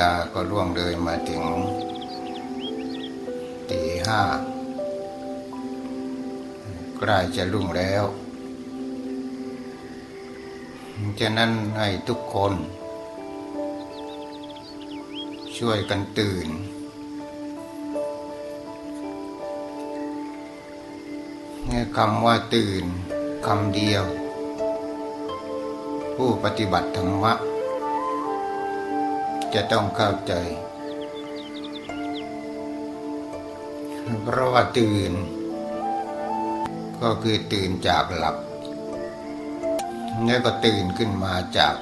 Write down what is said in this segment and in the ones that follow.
ลาก็ล่วงเลยมาถึงตีห้าใกล้จะรุ่งแล้วฉะนั้นให้ทุกคน ช่วยกันตื่นนี่คำว่าตื่นคำเดียว ผู้ปฏิบัติธรรมะ จะต้องเข้าใจ เพราะว่าตื่น ก็คือตื่นจากหลับ แล้วก็ตื่นขึ้นมาจาก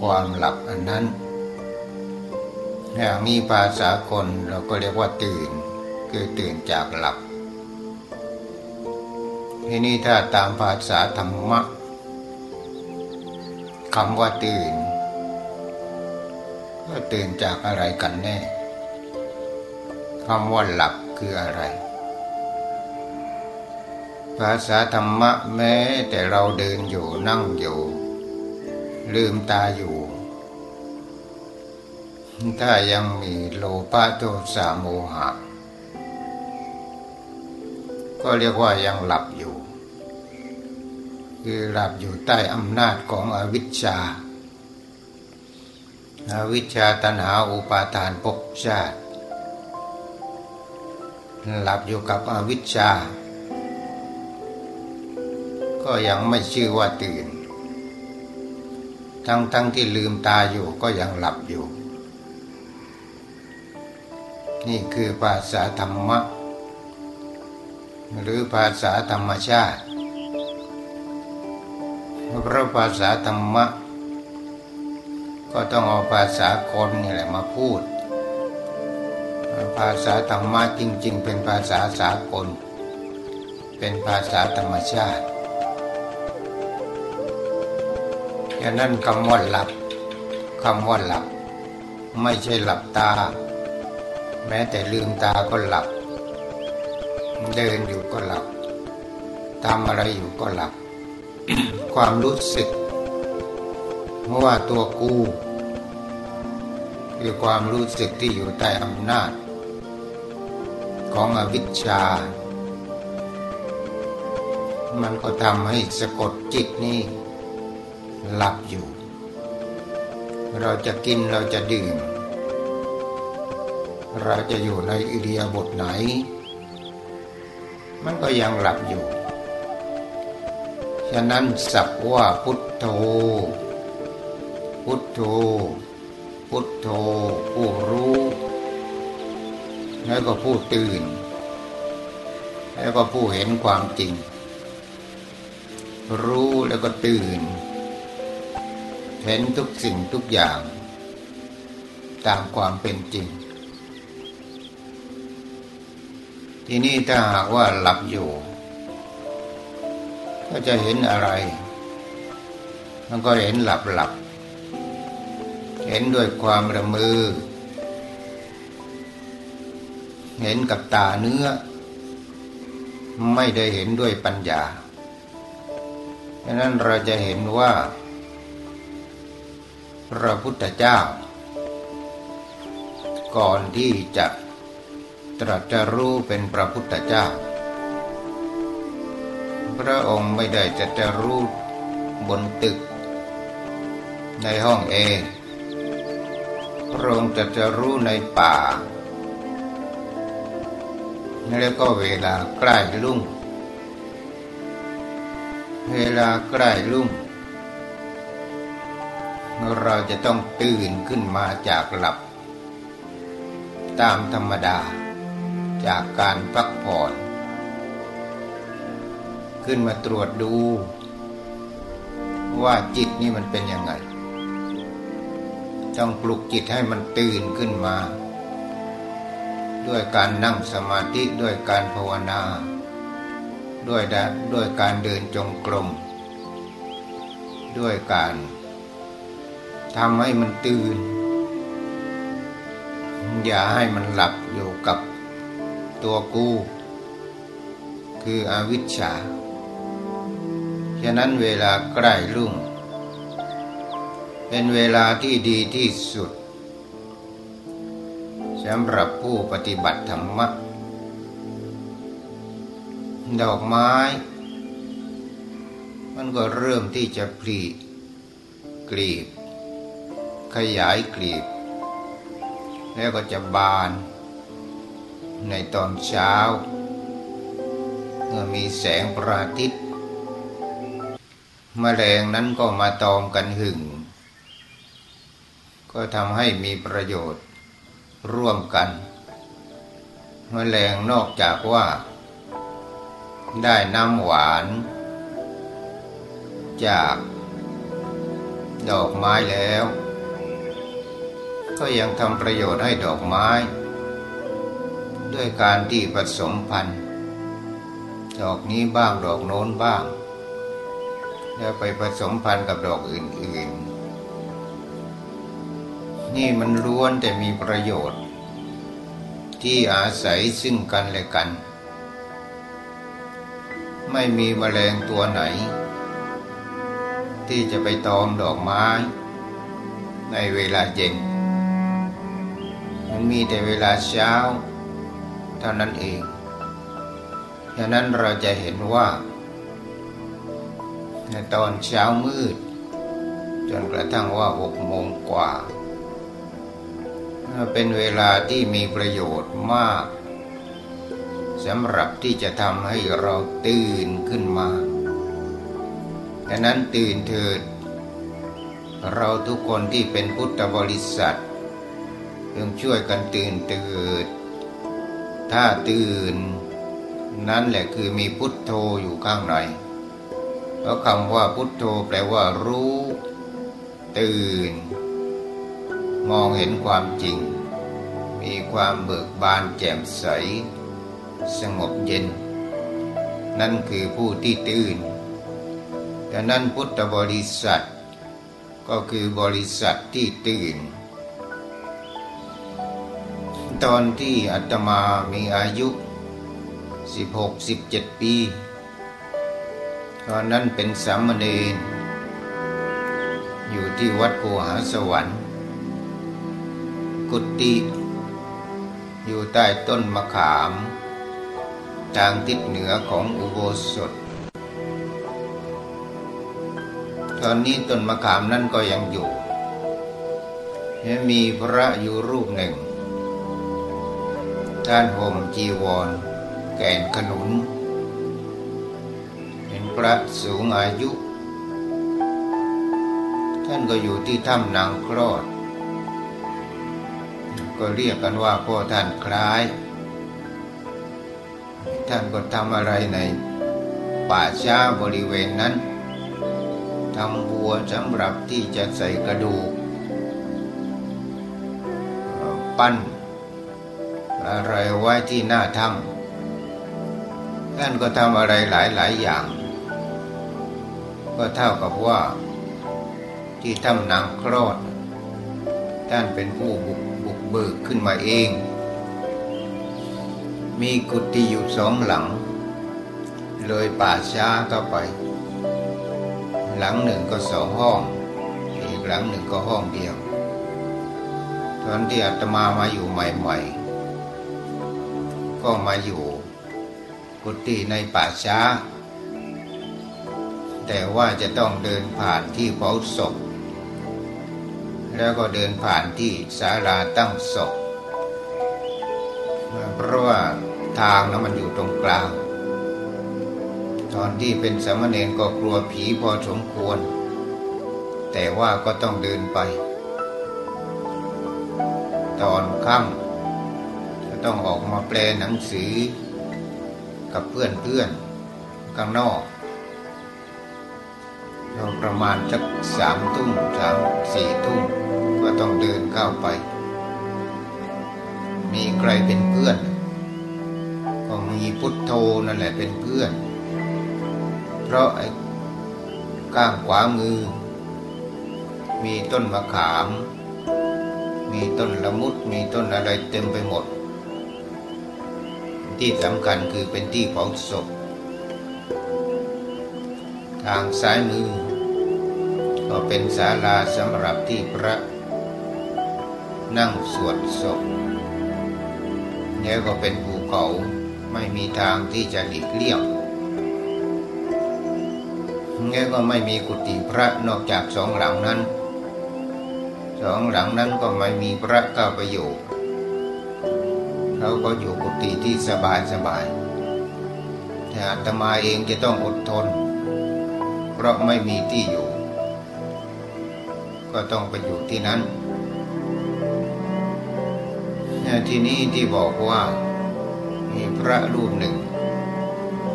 ความหลับอันนั้นอย่างนี้ภาษาคนเราก็เรียกว่าตื่น คือตื่นจากหลับทีนี้ถ้าตามภาษาธรรมะคำว่าตื่น ตื่นจากอะไรกันแน่คำว่าหลับคืออะไร ภาษาธรรมะแม้แต่เราเดินอยู่นั่งอยู่ ลืมตาอยู่ ถ้ายังมีโลภะโทสะโมหะ ก็เรียกว่ายังหลับอยู่ คือหลับอยู่ใต้อำนาจของอวิชชา อวิชชาตัณหาอุปาทานภพชาติ หลับอยู่กับอวิชชา ก็ยังไม่ชื่อว่าตื่น ทั้งทั้งที่ลืมตาอยู่ก็ยังหลับอยู่ นี่คือภาษาธรรมะ หรือภาษาธรรมชาติเพราะภาษาธรรมะ ก็ต้องเอาภาษาคนนี่แหละมาพูด ภาษาธรรมะจริง ๆ เป็นภาษาสากล เป็นภาษาธรรมชาติฉะนั้นคำว่าหลับคำว่าหลับ ไม่ใช่หลับตา แม้แต่ลืมตาก็หลับ เดินอยู่ก็หลับทำอะไรอยู่ก็หลับ ความรู้สึก เพราะว่าตัวกูคือความรู้สึกที่อยู่ใต้อำนาจ ของอวิชชา มันก็ทำให้สะกดจิตนี้หลับอยู่ เราจะกินเราจะดื่ม เราจะอยู่ในอิเดียบทไหน มันก็ยังหลับอยู่ ฉะนั้นสักว่าพุทโธ พุทโธ พุทโธผู้รู้ แล้วก็ผู้ตื่น แล้วก็ผู้เห็นความจริง รู้แล้วก็ตื่น เห็นทุกสิ่งทุกอย่าง ตามความเป็นจริง ที่นี่ถ้าหากว่าหลับอยู่ ก็จะเห็นอะไร มันก็เห็นหลับหลับ เห็นด้วยความระมือ เห็นกับตาเนื้อ ไม่ได้เห็นด้วยปัญญาดังนั้นเราจะเห็นว่า พระพุทธเจ้า ก่อนที่จะตรัสรู้เป็นพระพุทธเจ้า พระองค์ไม่ได้จะจะรู้บนตึก ในห้องเอ พระองค์จะจะรู้ในป่า แล้วก็เวลาใกล้ลุ่ง เวลาใกล้ลุ่ง เราจะต้องตื่นขึ้นมาจากหลับ ตามธรรมดาจากการพักผ่อน ขึ้นมาตรวจดู ว่าจิตนี่มันเป็นยังไง ต้องปลุกจิตให้มันตื่นขึ้นมา ด้วยการนั่งสมาธิด้วยการภาวนา ด้วยด้วยการเดินจงกรมด้วยการทำให้มันตื่น อย่าให้มันหลับอยู่กับตัวกูคืออวิชชา ฉะนั้นเวลาใกล้รุ่ง เป็นเวลาที่ดีที่สุดสำหรับผู้ปฏิบัติธรรมะ ดอกไม้ มันก็เริ่มที่จะผลิกลีบ ขยายกลีบ แล้วก็จะบาน ในตอนเช้า เมื่อมีแสงพระอาทิตย์มแมลงนั้นก็มาตอมกันหึง ก็ทำให้มีประโยชน์ร่วมกันมแมลงนอกจากว่า ได้น้ำหวาน จาก ดอกไม้แล้ว ก็ยังทำประโยชน์ให้ดอกไม้ ด้วยการที่ผสมพันธุ์ ดอกนี้บ้างดอกโน้นบ้าง แล้วไปผสมพันธุ์กับดอกอื่นๆ นี่มันล้วนแต่มีประโยชน์ ที่อาศัยซึ่งกันและกัน ไม่มีแมลงตัวไหน ที่จะไปตอมดอกไม้ ในเวลาเย็น มันมีแต่เวลาเช้า เท่านั้นเองดังนั้นเราจะเห็นว่า ในตอนเช้ามืด จนกระทั่งว่าหกโมงกว่า เป็นเวลาที่มีประโยชน์มากสำหรับที่จะทำให้เราตื่นขึ้นมาดังนั้นตื่นเถิด เราทุกคนที่เป็นพุทธบริษัทเพ่งช่วยกันตื่นเถิด ถ้าตื่น นั่นแหละคือมีพุทโธอยู่ข้างในเพราะคำว่าพุทโธแปลว่ารู้ ตื่น มองเห็นความจริง มีความเบิกบานแจ่มใส สงบเย็น นั่นคือผู้ที่ตื่นดังนั้นพุทธบริษัท ก็คือบริษัทที่ตื่น ตอนที่อาตมามีอายุ 16-17 ปี ตอนนั้นเป็นสามเณรอยู่ที่วัดโพหาสวรรค์ กุฏิ อยู่ใต้ต้นมะขาม ทางทิศเหนือของอุโบสถ ตอนนี้ต้นมะขามนั่นก็ยังอยู่แมีพระอยู่รูปหนึ่ง ท่านห่มจีวร แก่นขนุน เป็นพระสูงอายุ ท่านก็อยู่ที่ถ้ำนางคลอด ก็เรียกกันว่าพ่อท่านคล้าย ท่านก็ทำอะไรในป่าช้าบริเวณนั้นทำบัวสำหรับที่จะใส่กระดูก ปั้นอะไรไว้ที่หน้าถ้ำท่านก็ทำอะไรหลายหลายอย่าง ก็เท่ากับว่า ที่ถ้ำนางคลอด ท่านเป็นผู้บุกบุก เบิกขึ้นมาเอง มีกุฏิอยู่สองหลัง เลยป่าช้าเข้าไป หลังหนึ่งก็สองห้อง อีกหลังหนึ่งก็ห้องเดียว ตอนที่อาตมามาอยู่ใหม่ๆ ก็มาอยู่กุฏิในป่าช้า แต่ว่าจะต้องเดินผ่านที่เผาศพ แล้วก็เดินผ่านที่ศาลาตั้งศพเพราะว่าทางนั้นมันอยู่ตรงกลาง ตอนที่เป็นสมณเณรก็กลัวผีพอสมควร แต่ว่าก็ต้องเดินไป ตอนค่ำจะต้องออกมาแปลหนังสือ กับเพื่อนเพื่อนข้างนอกเราประมาณสักสามทุ่มสามสี่ทุ่ม ต้องเดินเข้าวไป มีใครเป็นเพื่อน ก็มีพุทโธนั่นแหละเป็นเพื่อน เพราะไอ้ก้างขวามือ มีต้นมะขาม มีต้นละมุด มีต้นอะไรเต็มไปหมด ที่สำคัญคือเป็นที่เผาศพ ทางซ้ายมือ ก็เป็นศาลาสำหรับที่พระ นั่งสวดศพแล้วก็เป็นภูเขาไม่มีทางที่จะหลีกเลี่ยงแล้วก็ไม่มีกุฏิพระนอกจากสองหลังนั้น สองหลังนั้นก็ไม่มีพระเข้าไปอยู่เขาก็อยู่กุฏิที่สบายสบายแต่อาตมาเองจะต้องอดทน เพราะไม่มีที่อยู่ ก็ต้องไปอยู่ที่นั้น ที่นี้ที่บอกว่า มีพระรูปหนึ่ง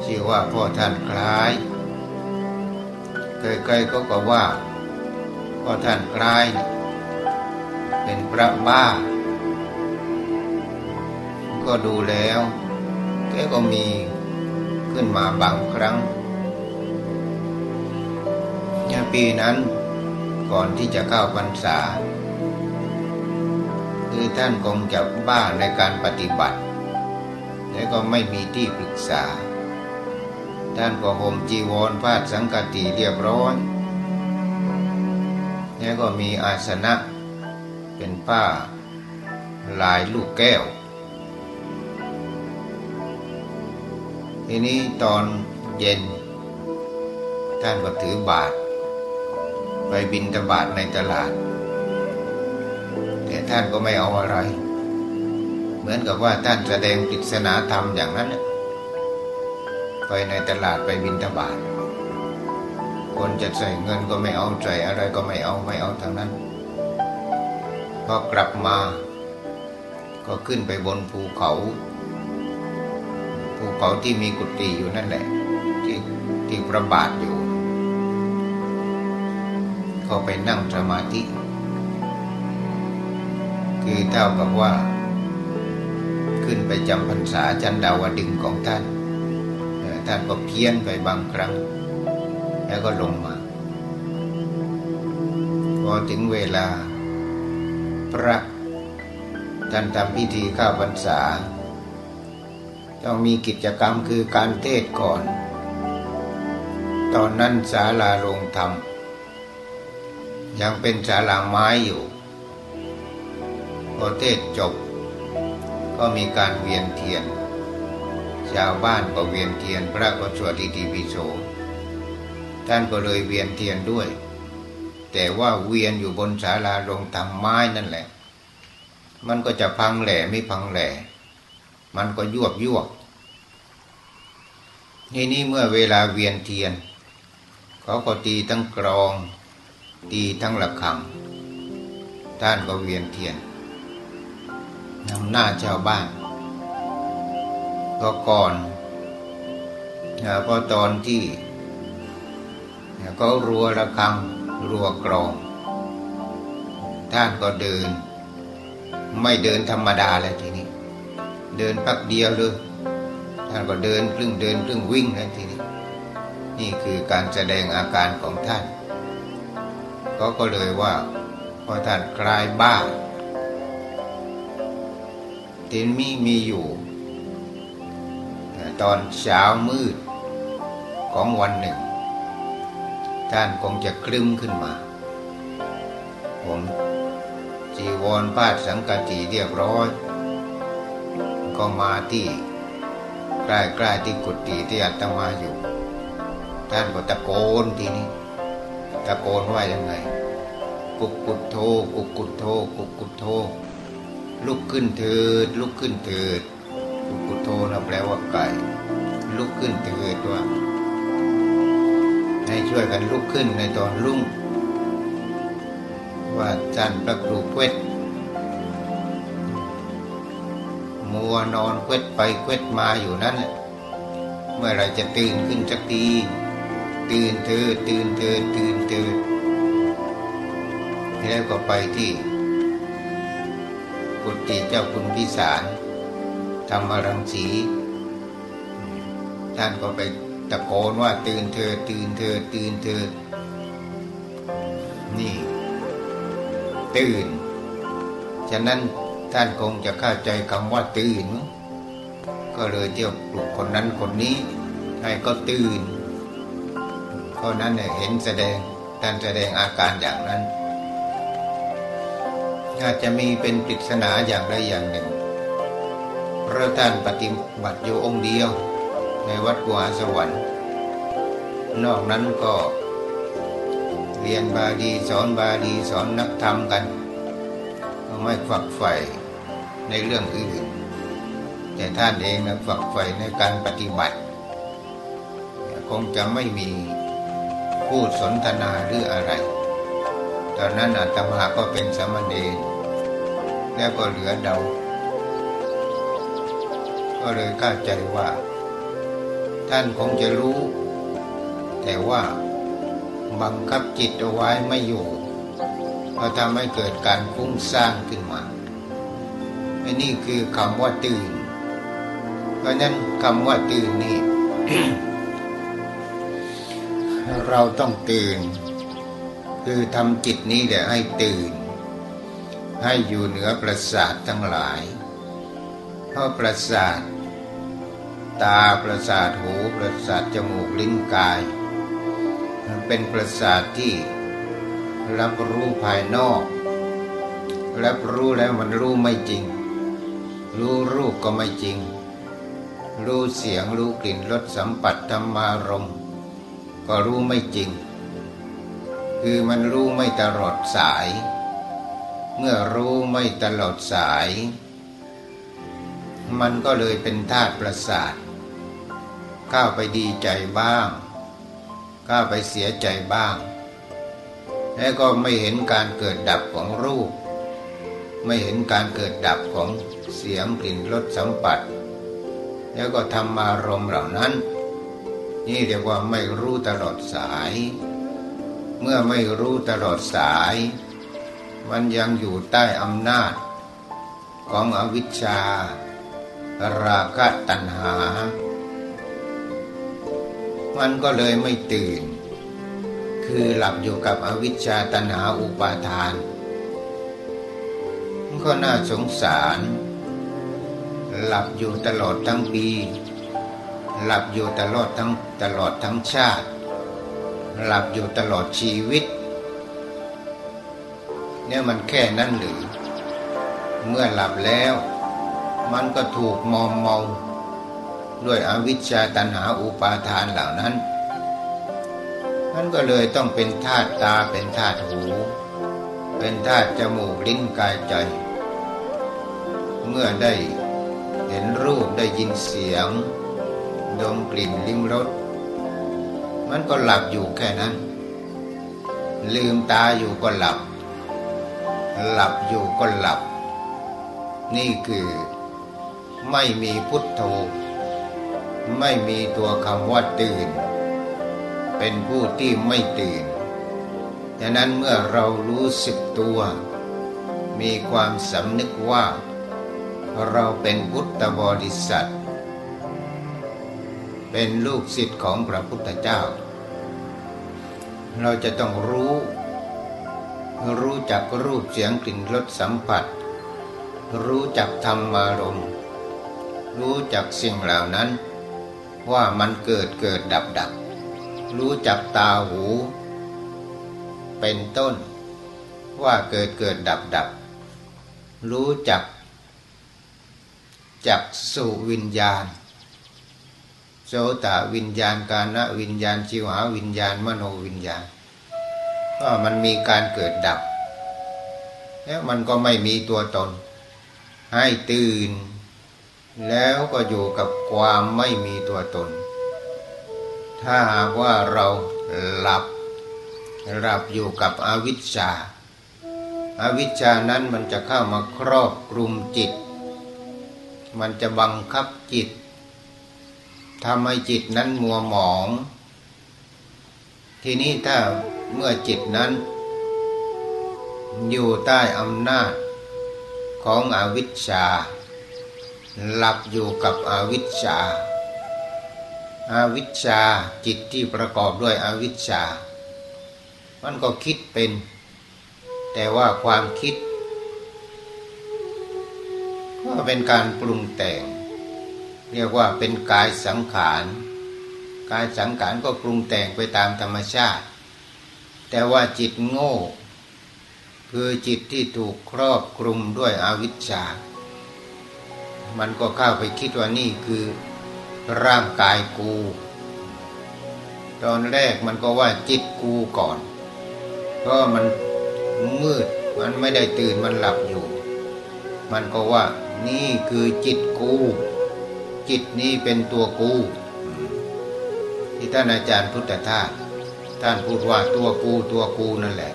ชื่อว่าพ่อท่านคล้ายใครๆก็ก็ว่าพ่อท่านคล้าย เป็นพระบ้า ก็ดูแล้วแกก็มีขึ้นมาบางครั้งปีนั้นก่อนที่จะเข้าพรรษา คือท่านคงจะบ้าในการปฏิบัติ และก็ไม่มีที่ปรึกษา ท่านก็ห่มจีวรพาดสังกติเรียบร้อยแล้วก็มีอาสนะเป็นผ้าลายลูกแก้ว ทีนี้ตอนเย็น ท่านก็ถือบาท ไปบินตบาทในตลาด แต่ท่านก็ไม่เอาอะไร เหมือนกับว่าท่านแสดงปริศนาธรรมอย่างนั้นไปในตลาดไปบินทบาทคนจะใส่เงินก็ไม่เอาใส่อะไรก็ไม่เอาไม่เอาทางนั้นพอกลับมา ก็ขึ้นไปบนภูเขาภูเขาที่มีกุฏิอยู่นั่นแหละ ที่ที่ประบาทอยู่ ก็ไปนั่งสมาธิ คือเท่ากับว่า ขึ้นไปจำพรรษาจันดาวดึงของท่านท่านก็เพี้ยนไปบางครั้ง แล้วก็ลงมา พอถึงเวลา พระท่านทำพิธีข้าพรรษา ต้องมีกิจกรรมคือการเทศก่อน ตอนนั้นศาลาโรงธรรม ยังเป็นศาลาไม้อยู่ พอเทศจบ ก็มีการเวียนเทียน ชาวบ้านก็เวียนเทียน พระก็สวดอิติปิโสท่านก็เลยเวียนเทียนด้วย แต่ว่าเวียนอยู่บนศาลาลงทำไม้นั่นแหละ มันก็จะพังแหล่ไม่พังแหล่ มันก็ยวบยวบนี่นี่เมื่อเวลาเวียนเทียนเขาก็ตีทั้งกรอง ตีทั้งระฆังท่านก็เวียนเทียน นำหน้าชาวบ้าน ก็ก่อนพอตอนที่เขารัวระฆังรัวกรองท่านก็เดิน ไม่เดินธรรมดาเลยทีนี้ เดินปักเดียวเลยท่านก็เดินครึ่งเดินครึ่งวิ่งเลยทีนี้ นี่คือการแสดงอาการของท่านเขาก็เลยว่าพอท่านคลายบ้า ที่มีมีอยู่ ตอนเช้ามืดของวันหนึ่ง ท่านคงจะคลึ้มขึ้นมา ผมจีวรพาดสังกติเรียบร้อย ก็มาที่ใกล้ๆที่กุฏิที่อาตมาอยู่ ท่านก็ตะโกนทีนี้ตะโกนว่ายังไง กุกกุดโทกุกกุดโทกุกกุดโท ลุกขึ้นเถิด ลุกขึ้นเถิดพุทโธนะแปลว่าไก่ ลุกขึ้นเถิดว่าให้ช่วยกันลุกขึ้นในตอนรุ่ง ว่าจันประกรูเวทมัวนอนเวทไปเวทมาอยู่นั่นแหละเมื่อไรจะตื่นขึ้นสักทีตื่นเถิดตื่นเถิดตื่นเถิดแล้วก็ไปที่ กุฏิเจ้าคุณพิสารธรรมรังสี ท่านก็ไปตะโกนว่าตื่นเธอตื่นเธอตื่นเธอ นี่ ตื่น ฉะนั้นท่านคงจะเข้าใจคำว่าตื่น ก็เลยเที่ยวปลุกคนนั้นคนนี้ให้ก็ตื่นเพราะนั้นเห็นแสดงท่านแสดงอาการอย่างนั้น อาจจะมีเป็นปริศนาอย่างใดอย่างหนึ่งพระท่านปฏิบัติอยู่องค์เดียว ในวัดกัวสวรรค์ นอกนั้นก็เรียนบาลีสอนบาลีสอนนักธรรมกัน ก็ไม่ฝักใฝ่ในเรื่องอื่น แต่ท่านเองนะฝักใฝ่ในการปฏิบัติ คงจะไม่มีพูดสนทนาหรืออะไร ตอนนั้นอาตมาก็เป็นสมณเณรแล้วก็เหลือเดา ก็เลยเข้าใจว่า ท่านคงจะรู้ แต่ว่าบังคับจิตเอาไว้ไม่อยู่ก็ทำให้เกิดการฟุ้งซ่านขึ้นมาอันนี้คือคำว่าตื่น เพราะนั้นคำว่าตื่นนี่ เราต้องตื่น คือทำจิตนี้แหละให้ตื่น ให้อยู่เหนือประสาททั้งหลาย เพราะประสาท ตาประสาทหูประสาทจมูกลิ้นกาย มันเป็นประสาทที่รับรู้ภายนอกรับรู้แล้วมันรู้ไม่จริง รู้รูปก็ไม่จริง รู้เสียงรู้กลิ่นรสสัมผัสธรรมารมก็รู้ไม่จริง คือมันรู้ไม่ตลอดสาย เมื่อรู้ไม่ตลอดสาย มันก็เลยเป็นธาตุประสาทก้าวไปดีใจบ้างก้าวไปเสียใจบ้าง และก็ไม่เห็นการเกิดดับของรูป ไม่เห็นการเกิดดับของเสียงกลิ่นรสสัมผัส แล้วก็ทำมารมเหล่านั้น นี่เรียกว่าไม่รู้ตลอดสาย เมื่อไม่รู้ตลอดสาย มันยังอยู่ใต้อำนาจ ของอวิชชา ราคะตัณหา มันก็เลยไม่ตื่น คือหลับอยู่กับอวิชชาตัณหาอุปาทาน ก็น่าสงสาร หลับอยู่ตลอดทั้งปี หลับอยู่ตลอดทั้งตลอดทั้งชาติ หลับอยู่ตลอดชีวิต เนี่ยมันแค่นั้นหรือ เมื่อหลับแล้ว มันก็ถูกมอมเมาด้วยอวิชชาตัณหาอุปาทานเหล่านั้นนั่นก็เลยต้องเป็นธาตุตาเป็นธาตุหู เป็นธาตุจมูกลิ้นกายใจ เมื่อได้เห็นรูปได้ยินเสียง ดมกลิ่นลิ้มรส มันก็หลับอยู่แค่นั้น ลืมตาอยู่ก็หลับ หลับอยู่ก็หลับ นี่คือไม่มีพุทโธ ไม่มีตัวคำว่าตื่น เป็นผู้ที่ไม่ตื่นดังนั้นเมื่อเรารู้สึกตัว มีความสำนึกว่า เราเป็นพุทธบริษัท เป็นลูกศิษย์ของพระพุทธเจ้า เราจะต้องรู้ รู้จักรูปเสียงกลิ่นรสสัมผัส รู้จักธรรมารมรู้จักสิ่งเหล่านั้น ว่ามันเกิดเกิดดับดับ รู้จักตาหู เป็นต้น ว่าเกิดเกิดดับดับ รู้จัก จักสู่วิญญาณ โสตวิญญาณกาณวิญญาณชิวหาวิญญาณมโนวิญญาณก็มันมีการเกิดดับ แล้วมันก็ไม่มีตัวตน ให้ตื่น แล้วก็อยู่กับความไม่มีตัวตน ถ้าหากว่าเราหลับหลับอยู่กับอวิชชาอาวิชชานั้นมันจะเข้ามาครอบกลุ่มจิต มันจะบังคับจิต ทำให้จิตนั้นมัวหมอง ทีนี้ถ้าเมื่อจิตนั้น อยู่ใต้อำนาจของอวิชชา หลับอยู่กับอวิชชาอาวิชชาจิตที่ประกอบด้วยอวิชชา มันก็คิดเป็น แต่ว่าความคิด ก็เป็นการปรุงแต่ง เรียกว่าเป็นกายสังขารกายสังขารก็ปรุงแต่งไปตามธรรมชาติ แต่ว่าจิตโง่ คือจิตที่ถูกครอบคลุมด้วยอวิชชา มันก็เข้าไปคิดว่านี่คือร่างกายกู ตอนแรกมันก็ว่าจิตกูก่อน เพราะมันมืดมันไม่ได้ตื่นมันหลับอยู่ มันก็ว่านี่คือจิตกู จิตนี้เป็นตัวกูที่ท่านอาจารย์พุทธทาสท่านพูดว่าตัวกูตัวกูนั่นแหละ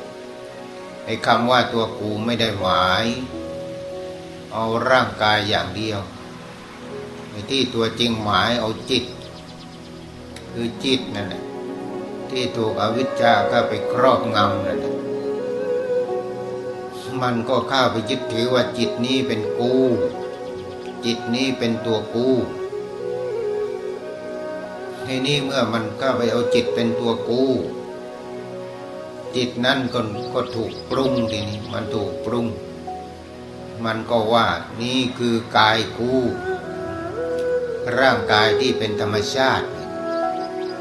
ไอ้คำว่าตัวกูไม่ได้หมาย เอาร่างกายอย่างเดียวไอ้ที่ตัวจริงหมายเอาจิต คือจิตนั่นแหละที่ถูกอวิชชาเข้าไปครอบงำนั่นแหละมันก็เข้าไปยึดถือว่าจิตนี้เป็นกู จิตนี้เป็นตัวกู ทีนี้เมื่อมันเข้าไปเอาจิตเป็นตัวกู้ จิตนั่นก็ก็ถูกปรุงทีนี้มันถูกปรุง มันก็ว่านี่คือกายกู้ ร่างกายที่เป็นธรรมชาติ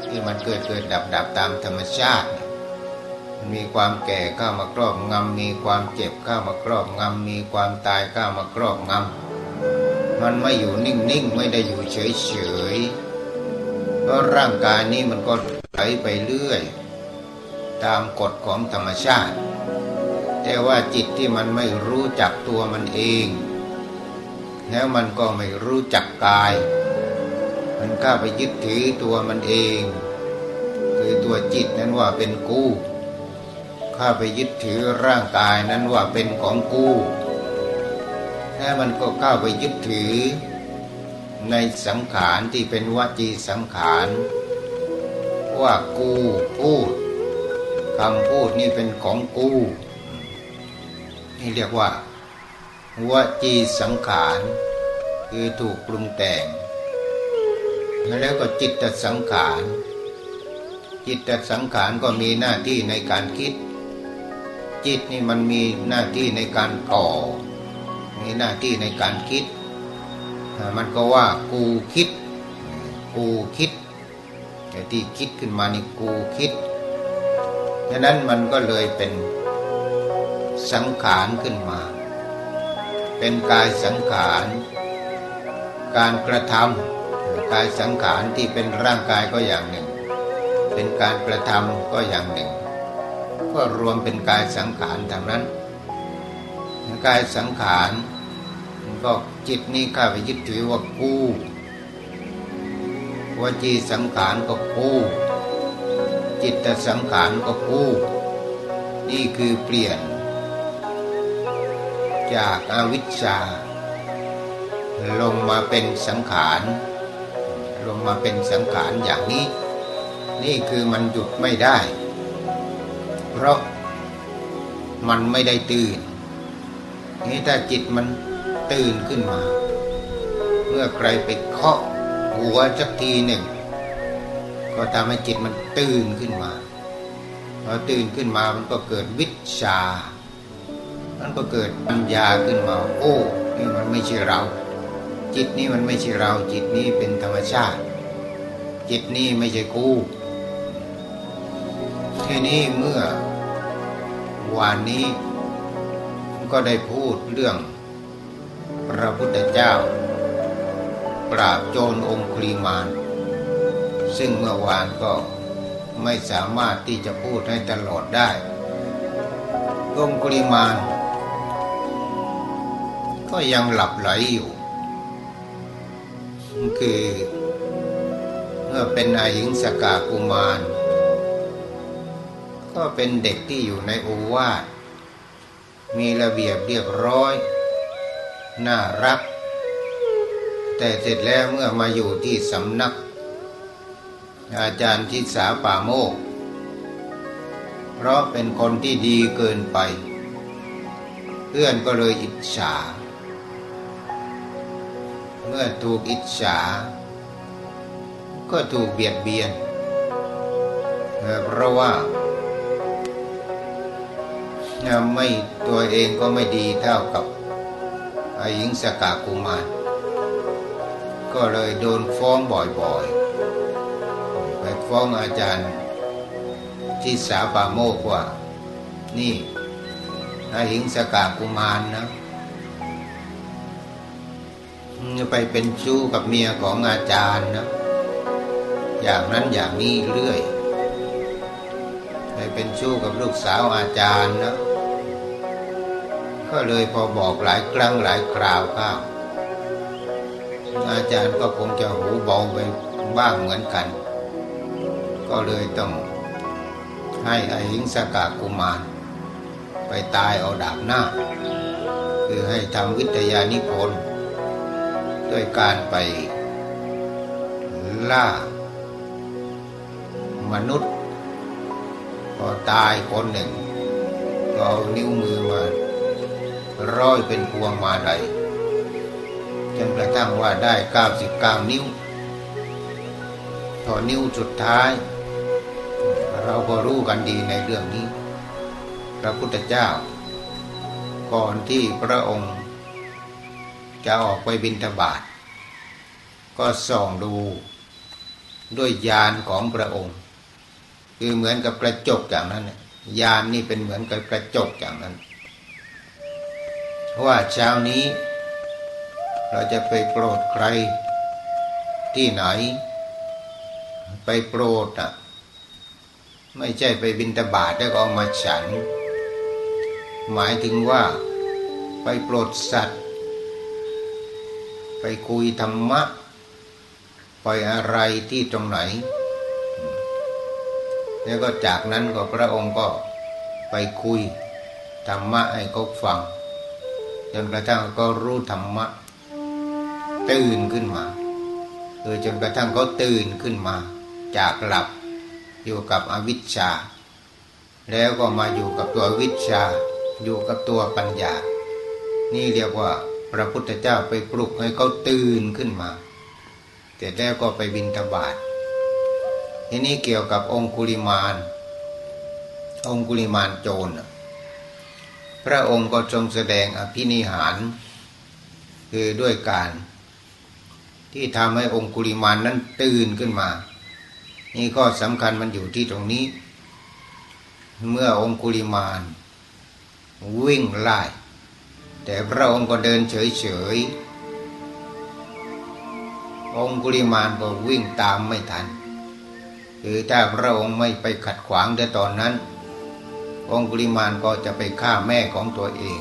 ที่มันเกิดเกิดดับดับตามธรรมชาติมีความแก่เข้ามาครอบงำมีความเจ็บเข้ามาครอบงำมีความตายเข้ามาครอบงำมันไม่อยู่นิ่งๆ ไม่ได้อยู่เฉยๆ เพราะร่างกายนี้มันก็ไหลไปเรื่อย ตามกฎของธรรมชาติ แต่ว่าจิตที่มันไม่รู้จักตัวมันเอง แล้วมันก็ไม่รู้จักกาย มันข้าไปยึดถือตัวมันเอง คือตัวจิตนั้นว่าเป็นกู้ข้าไปยึดถือร่างกายนั้นว่าเป็นของกู้แล้วมันก็เข้าไปยึดถือ ในสังขารที่เป็นวจีสังขารว่ากูพูดคำพูดนี่เป็นของกูนี่เรียกว่าวจีสังขารคือถูกปรุงแต่ง แล้วก็จิตสังขาร จิตสังขารก็มีหน้าที่ในการคิด จิตนี่มันมีหน้าที่ในการก่อ มีหน้าที่ในการคิด มันก็ว่ากูคิด กูคิดแต่ที่คิดขึ้นมานี่กูคิดดังนั้นมันก็เลยเป็นสังขารขึ้นมา เป็นกายสังขาร การกระทำกายสังขารที่เป็นร่างกายก็อย่างหนึ่ง เป็นการกระทำก็อย่างหนึ่ง ก็รวมเป็นกายสังขารทางนั้น กายสังขาร ก็จิตนี้ข้าไปยึดถือว่ากู้วจีสังขารก็กู้จิตสังขารก็กู้นี่คือเปลี่ยน จากอาวิชชา ลงมาเป็นสังขาร ลงมาเป็นสังขารอย่างนี้ นี่คือมันหยุดไม่ได้ เพราะมันไม่ได้ตื่น นี่ถ้าจิตมันตื่นขึ้นมา เมื่อใครไปเคาะหัวสักทีหนึ่ง ก็ทำให้จิตมันตื่นขึ้นมาพอตื่นขึ้นมามันก็เกิดวิชา มันก็เกิดปัญญาขึ้นมา โอ้นี่มันไม่ใช่เรา จิตนี้มันไม่ใช่เรา จิตนี้เป็นธรรมชาติ จิตนี้ไม่ใช่กูทีนี้เมื่อวานนี้ ก็ได้พูดเรื่อง พระพุทธเจ้า ปราบโจรองคลีมาน ซึ่งเมื่อวานก็ไม่สามารถที่จะพูดให้ตลอดได้ องคลีมาน ก็ยังหลับไหลอยู่ คือ เมื่อเป็นอายิงสกากุมาร ก็เป็นเด็กที่อยู่ในโอวาท มีระเบียบเรียบร้อย น่ารัก แต่เสร็จแล้วเมื่อมาอยู่ที่สำนัก อาจารย์ทิสาป่าโมก เพราะเป็นคนที่ดีเกินไป เพื่อนก็เลยอิจฉา เมื่อถูกอิจฉา ก็ถูกเบียดเบียนเพราะว่า ไม่ตัวเองก็ไม่ดีเท่ากับหญิงสกากุมารก็เลยโดนฟ้องบ่อยๆ ไปฟ้องอาจารย์ที่สาปาโมกว่า นี่หิงสกากุมารนะไปเป็นชู้กับเมียของอาจารย์นะ อย่างนั้นอย่างนี้เรื่อย ไปเป็นชู้กับลูกสาวอาจารย์นะ ก็เลยพอบอกหลายครั้งหลายคราวข้าวอาจารย์ก็คงจะหูเบาไปบ้างเหมือนกัน ก็เลยต้องให้อหิงสกากุมาร ไปตายเอาดาบหน้า คือให้ทำวิทยานิพนธ์ด้วยการไปล่า มนุษย์ พอตายคนหนึ่ง ก็เอานิ้วมือมา ร้อยเป็นพวงมาลัยจนกระทั่งว่าได้ 99 นิ้ว พอนิ้วสุดท้าย เราก็รู้กันดีในเรื่องนี้ พระพุทธเจ้า ก่อนที่พระองค์ จะออกไปบิณฑบาตก็ส่องดูด้วยยานของพระองค์ คือเหมือนกับกระจกอย่างนั้นยานนี่เป็นเหมือนกับกระจกอย่างนั้น ว่าเช้านี้ เราจะไปโปรดใคร ที่ไหน ไปโปรดอะ ไม่ใช่ไปบินตบาทแล้วก็เอามาฉัน หมายถึงว่า ไปโปรดสัตว์ ไปคุยธรรมะ ไปอะไรที่ตรงไหน แล้วก็จากนั้นก็พระองค์ก็ไปคุยธรรมะให้เขาฟัง จนกระทั่งก็รู้ธรรมะ ตื่นขึ้นมาคือจนกระทั่งเขาตื่นขึ้นมา จากหลับอยู่กับอวิชชา แล้วก็มาอยู่กับตัววิชา อยู่กับตัวปัญญา นี่เรียกว่าพระพุทธเจ้าไปปลุกให้เขาตื่นขึ้นมาเสร็จแล้วก็ไปบินตบาททีนี้เกี่ยวกับองคุลิมาน องคุลิมานโจร พระองค์ก็ทรงแสดงอภินิหาร คือด้วยการ ที่ทำให้องคุลิมานนั้นตื่นขึ้นมา นี่ก็สำคัญมันอยู่ที่ตรงนี้ เมื่อองคุลิมาน วิ่งไล่แต่พระองค์ก็เดินเฉยๆ องคุลิมานก็วิ่งตามไม่ทัน คือถ้าพระองค์ไม่ไปขัดขวางแต่ตอนนั้น องคุลิมานก็จะไปฆ่าแม่ของตัวเอง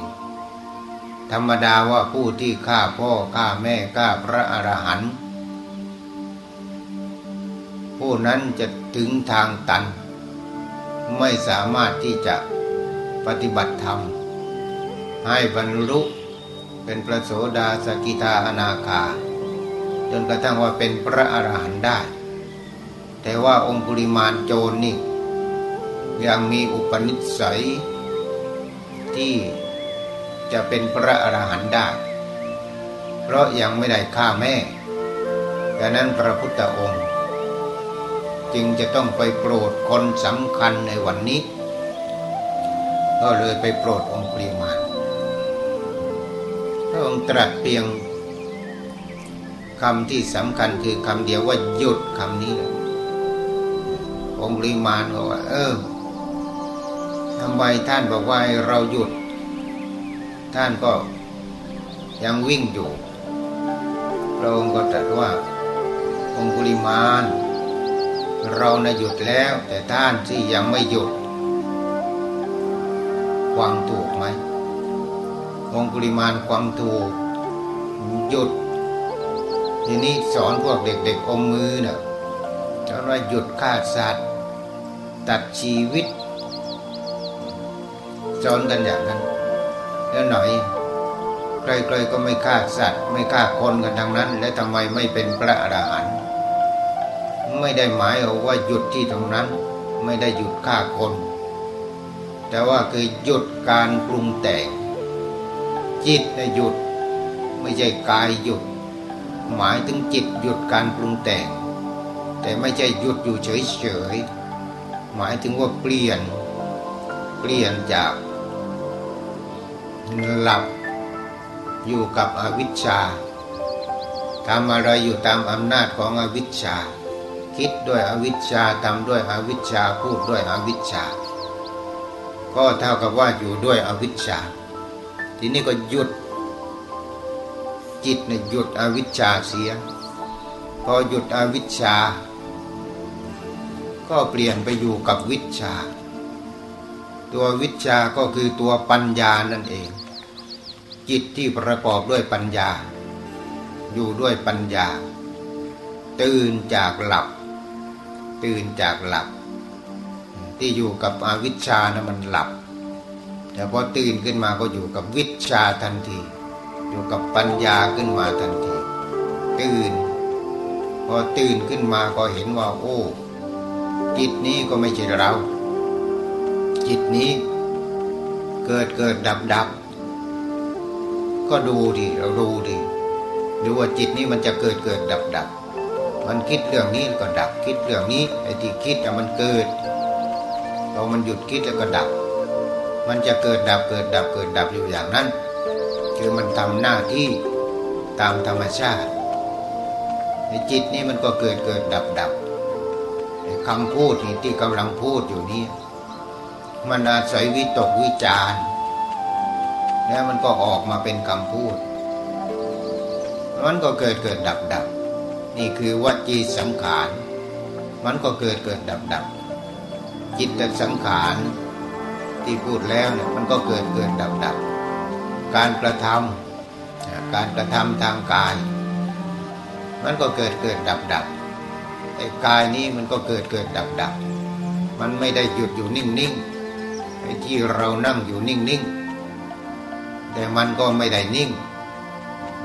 ธรรมดาว่าผู้ที่ฆ่าพ่อฆ่าแม่ฆ่าพระอรหันต์ผู้นั้นจะถึงทางตัน ไม่สามารถที่จะปฏิบัติธรรม ให้บรรลุเป็นพระโสดาสกิทาอนาคา จนกระทั่งว่าเป็นพระอรหันต์ได้ แต่ว่าองคุริมานโจรนี่ ยังมีอุปนิสัย ที่จะเป็นพระอรหันต์ได้ เพราะยังไม่ได้ฆ่าแม่ดังนั้นพระพุทธองค์ จึงจะต้องไปโปรดคนสำคัญในวันนี้ ก็เลยไปโปรดองคุริมานพระองค์ตรัสเพียงคำที่สำคัญคือคำเดียวว่าหยุดคำนี้องค์ปริมานบอกว่า เออ ทำไมท่านบอกว่าให้เราหยุด ท่านก็ยังวิ่งอยู่ พระองค์ก็ตรัสว่าองคุลิมานเรานะหยุดแล้ว แต่ท่านที่ยังไม่หยุดความถูกไหมองคุลิมานความถูกหยุด ทีนี้สอนพวกเด็กๆอมมือเนะ่ะสอนว่าหยุดฆ่าสัตว์ ตัดชีวิต สอนกันอย่างนั้นแล้วหน่อยใครๆก็ไม่ฆ่าสัตว์ ไม่ฆ่าคนกันทั้งนั้น และทำไมไม่เป็นพระอรหันต์ไม่ได้หมายเอาว่าหยุดที่ตรงนั้น ไม่ได้หยุดฆ่าคน แต่ว่าคือหยุดการปรุงแต่ง จิตหยุด ไม่ใช่กายหยุด หมายถึงจิตหยุดการปรุงแต่ง แต่ไม่ใช่หยุดอยู่เฉยๆหมายถึงว่าเปลี่ยน เปลี่ยนจาก หลับอยู่กับอวิชชาทำอะไรอยู่ตามอำนาจของอวิชชา คิดด้วยอวิชชาทำด้วยอวิชชาพูดด้วยอวิชชา ก็เท่ากับว่าอยู่ด้วยอวิชชา ทีนี้ก็หยุด จิตเนี่ยหยุดอวิชชาเสีย พอหยุดอวิชชา ก็เปลี่ยนไปอยู่กับวิชา ตัววิชาก็คือตัวปัญญานั่นเอง จิตที่ประกอบด้วยปัญญา อยู่ด้วยปัญญา ตื่นจากหลับ ตื่นจากหลับ ที่อยู่กับอวิชชานะมันหลับ แต่พอตื่นขึ้นมาก็อยู่กับวิชาทันที อยู่กับปัญญาขึ้นมาทันที ตื่น พอตื่นขึ้นมาก็เห็นว่า โอ้ จิตนี้ก็ไม่ใช่เรา จิตนี้เกิดเกิดดับดับ ก็ดูดิเราดูดิดูว่าจิตนี้มันจะเกิดเกิดดับดับมันคิดเรื่องนี้ก็ดับคิดเรื่องนี้ไอ้ที่คิดอะมันเกิดพอมันหยุดคิดแล้วก็ดับ มันจะเกิดดับเกิดดับเกิดดับอยู่อย่างนั้น คือมันทำหน้าที่ตามธรรมชาติไอ้จิตนี้มันก็เกิดเกิดดับดับไอ้คำพูดที่ที่กำลังพูดอยู่นี้มันอาศัยวิตกวิจารณ์ แล้วมันก็ออกมาเป็นคำพูด มันก็เกิดเกิดดับดับ นี่คือวจีสังขาร มันก็เกิดเกิดดับดับ จิตสังขารที่พูดแล้วเนี่ยมันก็เกิดเกิดดับดับ การกระทำการกระทำทางกาย มันก็เกิดเกิดดับดับไอ้กายนี้มันก็เกิดเกิดดับดับ มันไม่ได้หยุดอยู่นิ่งๆไอ้ที่เรานั่งอยู่นิ่งๆ แต่มันก็ไม่ได้นิ่ง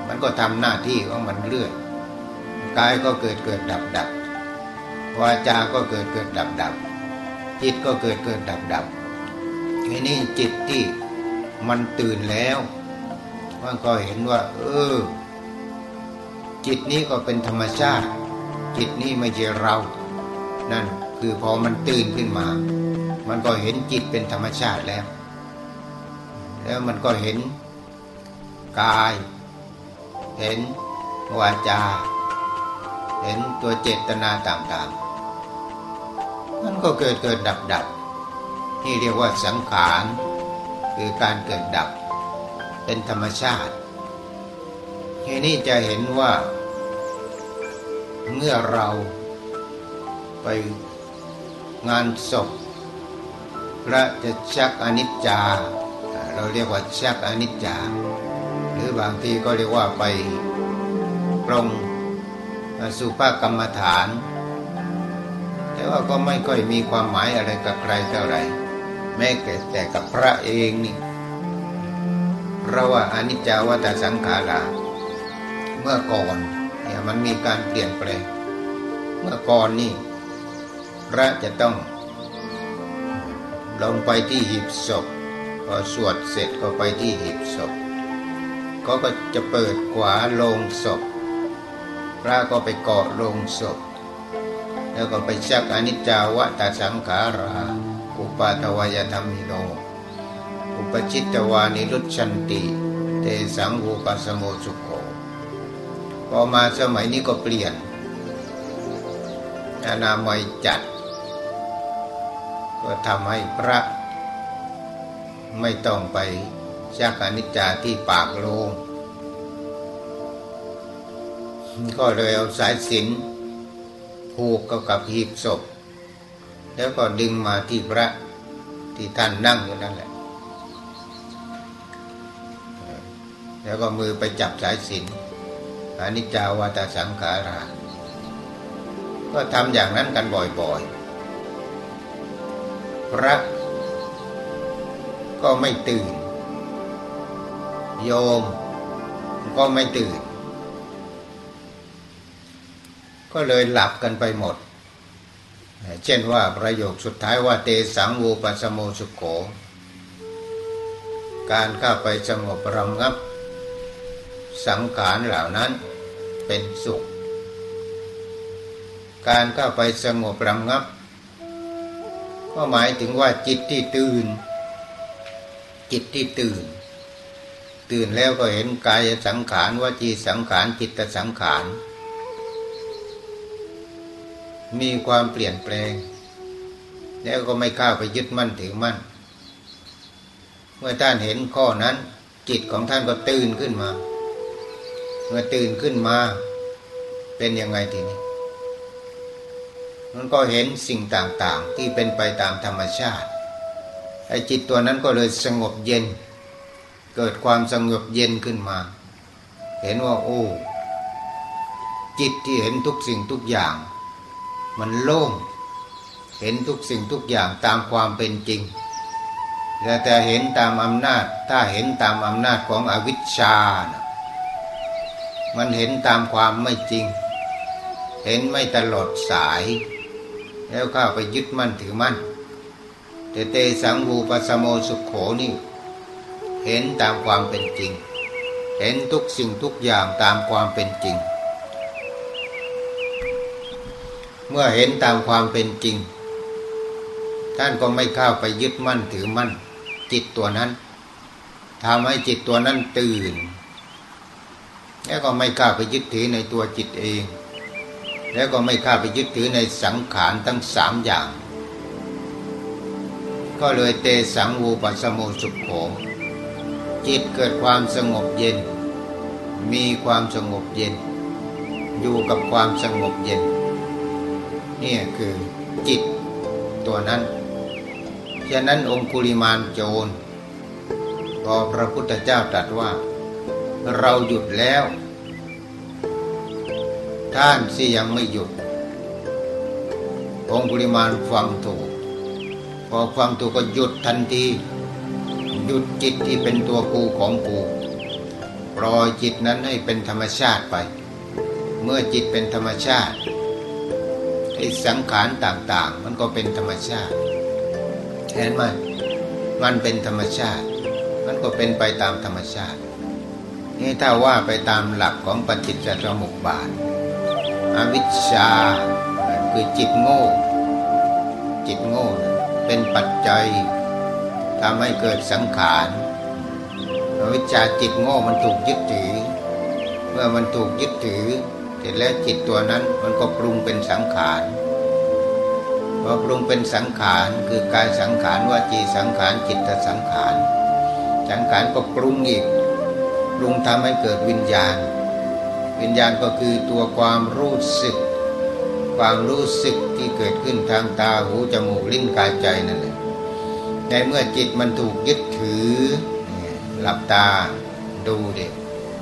มันก็ทำหน้าที่ของมันเรื่อยกายก็เกิดเกิดดับดับวาจาก็เกิดเกิดดับดับจิตก็เกิดเกิดดับดับไอ้นี่จิตที่มันตื่นแล้วมันก็เห็นว่า เออ จิตนี้ก็เป็นธรรมชาติ จิตนี้ไม่ใช่เรา นั่นคือพอมันตื่นขึ้นมา มันก็เห็นจิตเป็นธรรมชาติแล้ว แล้วมันก็เห็นกาย เห็นวาจา เห็นตัวเจตนาต่างๆ มันก็เกิดเกิดดับดับนี่เรียกว่าสังขารคือการเกิดดับ เป็นธรรมชาติทีนี้จะเห็นว่า เมื่อเราไปงานศพพระจะชักอนิจจา เราเรียกว่าชักอนิจจา หรือบางทีก็เรียกว่าไปปรงสุภากรรมฐาน แต่ว่าก็ไม่ค่อยมีความหมายอะไรกับใครเท่าไหร่แม้แต่กับพระเองนี่เพราะว่าอนิจจาวัตสังขาราเมื่อก่อนเนี่ยมันมีการเปลี่ยนแปลง เมื่อก่อนนี่ พระจะต้องลงไปที่หีบศพ พอสวดเสร็จก็ไปที่หีบศพก็ก็จะเปิดขวาลงศพ พระก็ไปเกาะลงศพ แล้วก็ไปชักอนิจจาวัตาสังขาราอุปาทวายธรรมิโน อุปชิตวานิรุชันติ เตสังหูปัสโมสุโขพอมาสมัยนี้ก็เปลี่ยนอนามัยจัด ก็ทำให้พระ ไม่ต้องไปชักอนิจจาที่ปากโลง ก็เลยเอาสายสินผูกกับหีบศพ แล้วก็ดึงมาที่พระที่ท่านนั่งอยู่นั่นแหละ แล้วก็มือไปจับสายสินอนิจจาวาตสังขารา ก็ทำอย่างนั้นกันบ่อยๆ พระ ก็ไม่ตื่น โยมก็ไม่ตื่น ก็เลยหลับกันไปหมด เช่นว่าประโยคสุดท้ายว่าเตสังวูปัสโมสุโข การเข้าไปสงบระงับ สังขารเหล่านั้นเป็นสุข การเข้าไปสงบระงับ ก็หมายถึงว่าจิตที่ตื่น จิตที่ตื่น ตื่นแล้วก็เห็นกายสังขารวจีสังขารจิตสังขาร มีความเปลี่ยนแปลง แล้วก็ไม่ข้าไปยึดมั่นถือมั่น เมื่อท่านเห็นข้อนั้น จิตของท่านก็ตื่นขึ้นมา เมื่อตื่นขึ้นมา เป็นยังไงทีนี้มันก็เห็นสิ่งต่างๆ ที่เป็นไปตามธรรมชาติ ไอ้จิตตัวนั้นก็เลยสงบเย็น เกิดความสงบเย็นขึ้นมา เห็นว่าโอ้จิตที่เห็นทุกสิ่งทุกอย่าง มันโล่ง เห็นทุกสิ่งทุกอย่างตามความเป็นจริงแต่แต่เห็นตามอำนาจ ถ้าเห็นตามอำนาจของอวิชชานะมันเห็นตามความไม่จริง เห็นไม่ตลอดสาย แล้วเข้าไปยึดมั่นถือมั่น เตเตสังวูปสโมสุขโขนี่เห็นตามความเป็นจริง เห็นทุกสิ่งทุกอย่างตามความเป็นจริง เมื่อเห็นตามความเป็นจริง ท่านก็ไม่เข้าไปยึดมั่นถือมั่น จิตตัวนั้นทำให้จิตตัวนั้นตื่น แล้วก็ไม่เข้าไปยึดถือในตัวจิตเอง แล้วก็ไม่เข้าไปยึดถือในสังขารทั้งสามอย่าง ก็เลยเตสังวูปัสโมสุขโขจิตเกิดความสงบเย็น มีความสงบเย็น อยู่กับความสงบเย็นนี่คือจิตตัวนั้น ฉะนั้นองคุลิมานโจรพอพระพุทธเจ้าตรัสว่า เราหยุดแล้ว ท่านสิยังไม่หยุดองคุลิมานฟังถูก พอฟังถูกก็หยุดทันที หยุดจิตที่เป็นตัวกูของกูปล่อยจิตนั้นให้เป็นธรรมชาติไป เมื่อจิตเป็นธรรมชาติไอ้สังขารต่างๆ มันก็เป็นธรรมชาติเห็นไหมมันเป็นธรรมชาติ มันก็เป็นไปตามธรรมชาติ นี่ถ้าว่าไปตามหลักของปฏิจจสมุปบาทอวิชชาคือจิตโง่ จิตโง่ เป็นปัจจัยทำให้เกิดสังขารวิชาจิตโง่มันถูกยึดถือ เมื่อมันถูกยึดถือ เสร็จแล้วจิตตัวนั้นมันก็ปรุงเป็นสังขารพอปรุงเป็นสังขารคือกายสังขารวาจีสังขารจิตสังขาร สังขารก็ปรุงอีก ปรุงทำให้เกิดวิญญาณ วิญญาณก็คือตัวความรู้สึก ความรู้สึกที่เกิดขึ้นทางตาหูจมูกลิ้นกายใจนั่นแหละในเมื่อจิตมันถูกยึดถือหลับตาดูเด็ก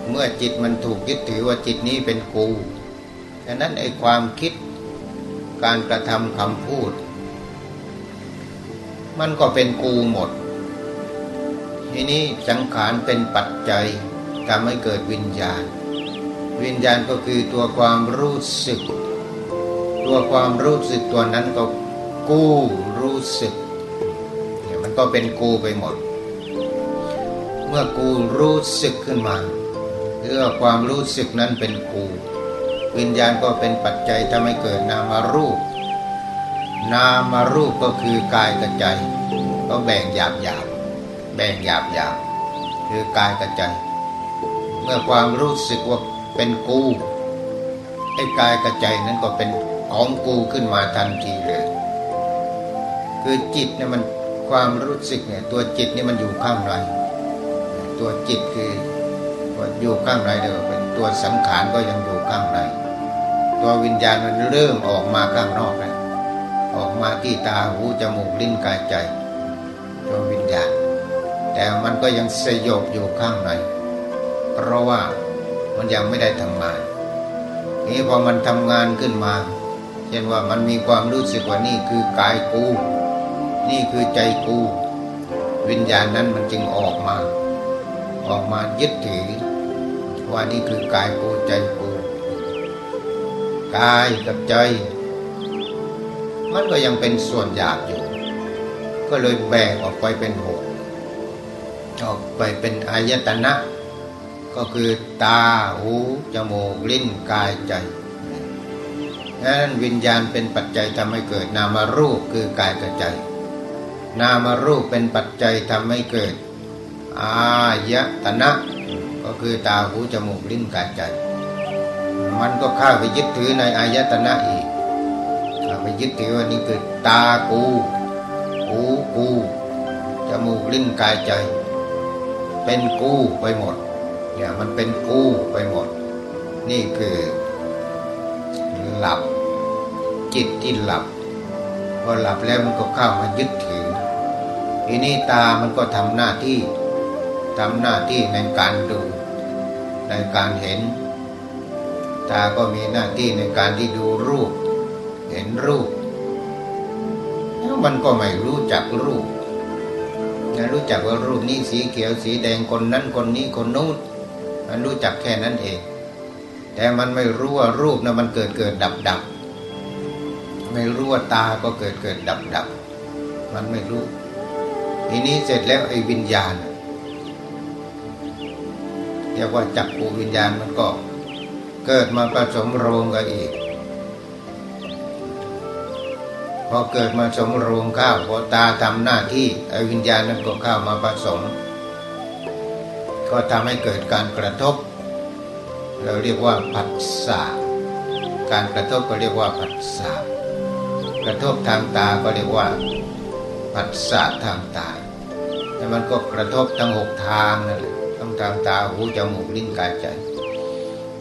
เมื่อจิตมันถูกยึดถือว่าจิตนี้เป็นกูฉะนั้นไอ้ความคิดการกระทำคำพูด มันก็เป็นกูหมด ทีนี้สังขารเป็นปัจจัยทำให้เกิดวิญญาณ วิญญาณก็คือตัวความรู้สึก ตัวความรู้สึกตัวนั้นก็กู้รู้สึกเนี่ยมันก็เป็นกูไปหมด เมื่อกูรู้สึกขึ้นมาเรื่อความรู้สึกนั้นเป็นกูวิญญาณก็เป็นปัจจัยทำให้เกิดนามารูป นามารูปก็คือกายกับใจ ก็แบ่งหยาบหยาบแบ่งหยาบหยาบคือกายกับใจ เมื่อความรู้สึกว่าเป็นกูไอ้กายกับใจนั้นก็เป็น ของกูขึ้นมาทันทีเลย คือจิตเนี่ยมันความรู้สึกเนี่ยตัวจิตนี่มันอยู่ข้างในตัวจิตคืออยู่ข้างในเดียวเป็นตัวสังขารก็ยังอยู่ข้างใน ตัววิญญาณมันเริ่มออกมาข้างนอกแล้วออกมาที่ตาหูจมูกลิ้นกายใจตัววิญญาณ แต่มันก็ยังสยบอยู่ข้างใน เพราะว่ามันยังไม่ได้ทำงาน นี้พอมันทำงานขึ้นมา เช่นว่ามันมีความรู้สึกว่านี่คือกายกู นี่คือใจกู วิญญาณนั้นมันจึงออกมา ออกมายึดถือ ว่านี่คือกายกูใจกูกายกับใจ มันก็ยังเป็นส่วนหยาบอยู่ ก็เลยแบ่งออกไปเป็นหกออกไปเป็นอายตนะ ก็คือตา หู จมูก ลิ้น กาย ใจ นั้นวิญญาณเป็นปัจจัยทำให้เกิด นามารูปคือกายกับใจ นามารูปเป็นปัจจัยทำให้เกิด อายตนะ ก็คือตาหูจมูกลิ้นกายใจ มันก็เข้าไปยึดถือในอายตนะอีกเข้าไปยึดถือว่านี่คือตากูหูกูจมูกลิ้นกายใจ เป็นกูไปหมดเนี่ยมันเป็นกูไปหมด นี่คือหลับ จิตที่หลับพอหลับแล้วมันก็เข้ามายึดถือทีนี้ตามันก็ทำหน้าที่ทำหน้าที่ในการดู ในการเห็น ตาก็มีหน้าที่ในการที่ดูรูป เห็นรูปแล้วมันก็ไม่รู้จักรูปไม่รู้จักว่ารูปนี้สีเขียวสีแดงคนนั้นคนนี้คนนู้นมันรู้จักแค่นั้นเอง แต่มันไม่รู้ว่ารูปนะมันเกิดเกิดดับดับ ไม่รู้ว่าตาก็เกิดเกิดดับดับมันไม่รู้ทีนี้เสร็จแล้วไอ้วิญญาณเรียกว่าจักปูวิญญาณมันก็เกิดมาผสมโรงกันอีก พอเกิดมาสมโรงข้าวพอตาทำหน้าที่ไอ้วิญญาณนั้นก็เข้ามาผสม ก็ทำให้เกิดการกระทบ เราเรียกว่าผัสสะการกระทบก็เรียกว่าผัสสะ กระทบทางตาก็เรียกว่าผัสสะทางตาแต่มันก็กระทบทั้งหกทางนั่นแหละทั้งทางตาหูจมูกลิ้นกายใจ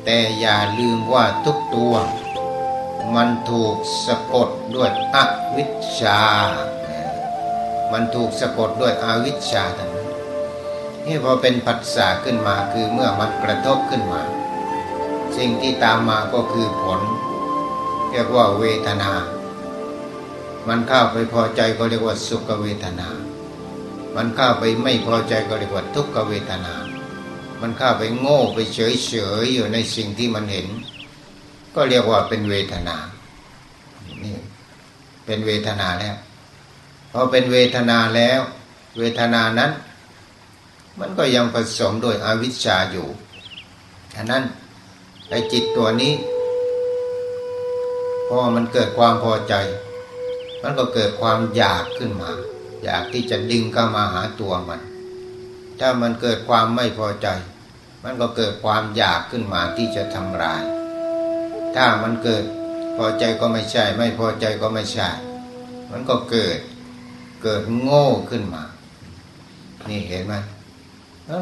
แต่อย่าลืมว่าทุกตัว มันถูกสะกดด้วยอวิชชา มันถูกสะกดด้วยอวิชชาทั้งนั้นนี่พอเป็นผัสสะขึ้นมาคือเมื่อมันกระทบขึ้นมา สิ่งที่ตามมาก็คือผล เรียกว่าเวทนา มันเข้าไปพอใจก็เรียกว่าสุขเวทนา มันเข้าไปไม่พอใจก็เรียกว่าทุกขเวทนา มันเข้าไปโง่ไปเฉยเฉยอยู่ในสิ่งที่มันเห็น ก็เรียกว่าเป็นเวทนา นี่เป็นเวทนาแล้วพอเป็นเวทนาแล้ว เวทนานั้น มันก็ยังผสมโดยอวิชชาอยู่ฉะนั้นไอจิตตัวนี้ พอมันเกิดความพอใจ มันก็เกิดความอยากขึ้นมา อยากที่จะดึงเข้ามาหาตัวมัน ถ้ามันเกิดความไม่พอใจ มันก็เกิดความอยากขึ้นมาที่จะทำลาย ถ้ามันเกิดพอใจก็ไม่ใช่ ไม่พอใจก็ไม่ใช่ มันก็เกิดเกิดโง่ขึ้นมา นี่เห็นไหม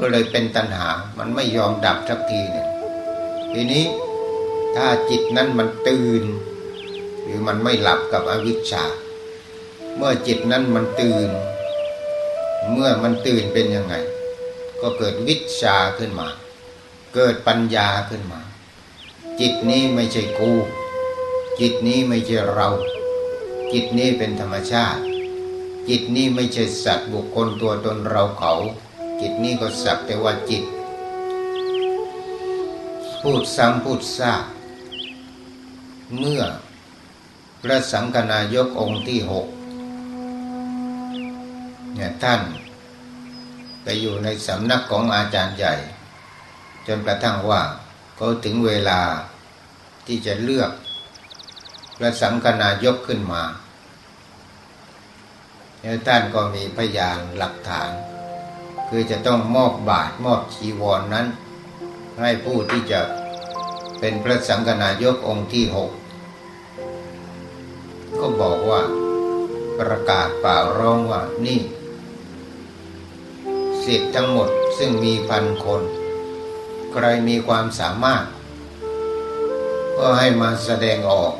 ก็เลยเป็นตัณหา มันไม่ยอมดับสักทีเนี่ย ทีนี้ถ้าจิตนั้นมันตื่น หรือมันไม่หลับกับอวิชชา เมื่อจิตนั้นมันตื่น เมื่อมันตื่นเป็นยังไง ก็เกิดวิชาขึ้นมา เกิดปัญญาขึ้นมา จิตนี้ไม่ใช่กู จิตนี้ไม่ใช่เรา จิตนี้เป็นธรรมชาติ จิตนี้ไม่ใช่สัตว์บุคคลตัวตนเราเขา จิตนี้ก็สักแต่ว่าจิต พูดซ้ำพูดซากเมื่อพระสังฆนายกองค์ที่หก เนี่ยท่านไปอยู่ในสำนักของอาจารย์ใหญ่ จนกระทั่งว่าเขาถึงเวลาที่จะเลือกพระสังฆนายกขึ้นมาแล้วท่านก็มีพยานหลักฐาน คือจะต้องมอบบาทมอบชีวรนนั้น ให้ผู้ที่จะเป็นพระสังฆนายกองค์ที่หกก็บอกว่าประกาศเปล่าร้องว่านี่ สิทธิ์ทั้งหมดซึ่งมีพันคน ใครมีความสามารถ ก็ให้มาแสดงออก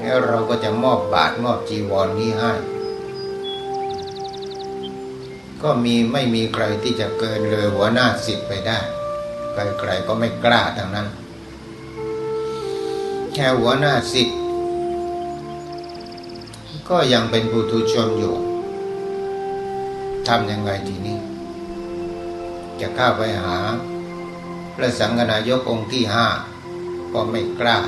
แล้วเราก็จะมอบบาทมอบจีวรนนี้ให้ ก็มีไม่มีใครที่จะเกินเลยหัวหน้าสิทธิ์ไปได้ ใครๆก็ไม่กล้าทั้งนั้น แค่หัวหน้าสิทธิ์ก็ยังเป็นปุถุชนอยู่ ทำยังไงทีนี้ จะเข้าไปหา พระสังฆนายกองค์ที่ห้าก็ไม่กล้า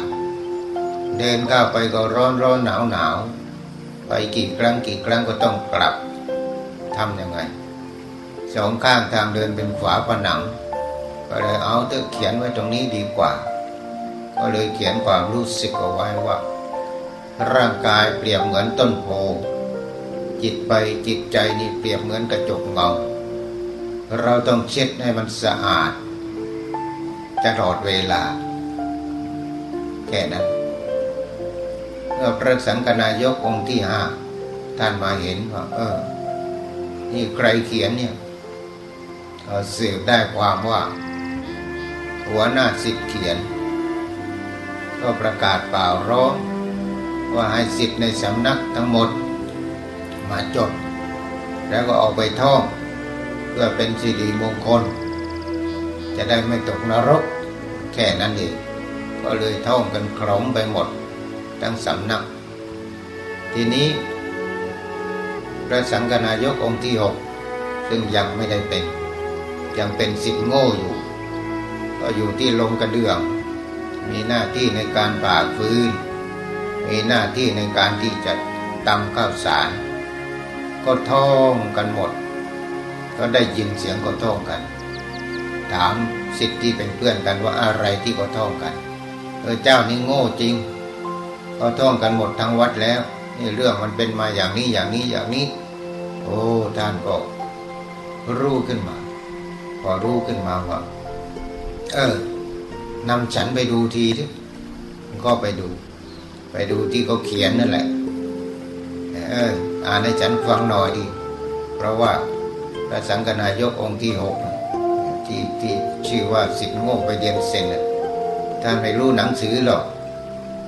เดินเข้าไปก็ร้อนร้อนหนาวหนาวไปกี่ครั้งกี่ครั้งก็ต้องกลับทำยังไงสองข้างทางเดินเป็นฝาผนัง ก็เลยเอาเตอเขียนไว้ตรงนี้ดีกว่า ก็เลยเขียนความรู้สึกเอาไว้ว่า ร่างกายเปรียบเหมือนต้นโพ จิตไปจิตใจนี่เปรียบเหมือนกระจกเงา เราต้องเช็ดให้มันสะอาดตลอดเวลา แค่นั้นเมื่อพระสังฆนายกองค์ที่ห้าท่านมาเห็นว่าเออ นี่ใครเขียนเนี่ยสืบได้ความว่า หัวหน้าสิทธิ์เขียน ก็ประกาศเปล่าร้องว่าให้สิทธิ์ในสำนักทั้งหมด มาจด แล้วก็ออกไปท่องเพื่อเป็นสิริมงคล จะได้ไม่ตกนรก แค่นั้นเองก็เลยท่องกันครมไปหมดทั้งสำนัก ทีนี้พระสังฆนายกองค์ที่หกซึ่งยังไม่ได้เป็น ยังเป็นสิทธิ์โง่อยู่ ก็อยู่ที่ลงกระเดื่อง มีหน้าที่ในการป่าฟื้น มีหน้าที่ในการที่จะตำข้าวสาร ก็ท่องกันหมด ก็ได้ยินเสียงก็ท่องกัน ถามสิทธิ์ที่เป็นเพื่อนกันว่าอะไรที่ก็ท่องกันเออเจ้านี่โง่จริง ก็ท่องกันหมดทั้งวัดแล้วนี่เรื่องมันเป็นมาอย่างนี้อย่างนี้อย่างนี้ โอ้ท่านก็รู้ขึ้นมา พอรู้ขึ้นมาว่าเออนำฉันไปดูทีที่ก็ไปดู ไปดูที่เขาเขียนนั่นแหละ เออ อ่านให้ฉันฟังหน่อยดิเพราะว่าพระสังฆนายกองค์ที่หกที่ที่ชื่อว่าสิทธิโง่ไปเรียนเซนท่านไม่รู้หนังสือหรอก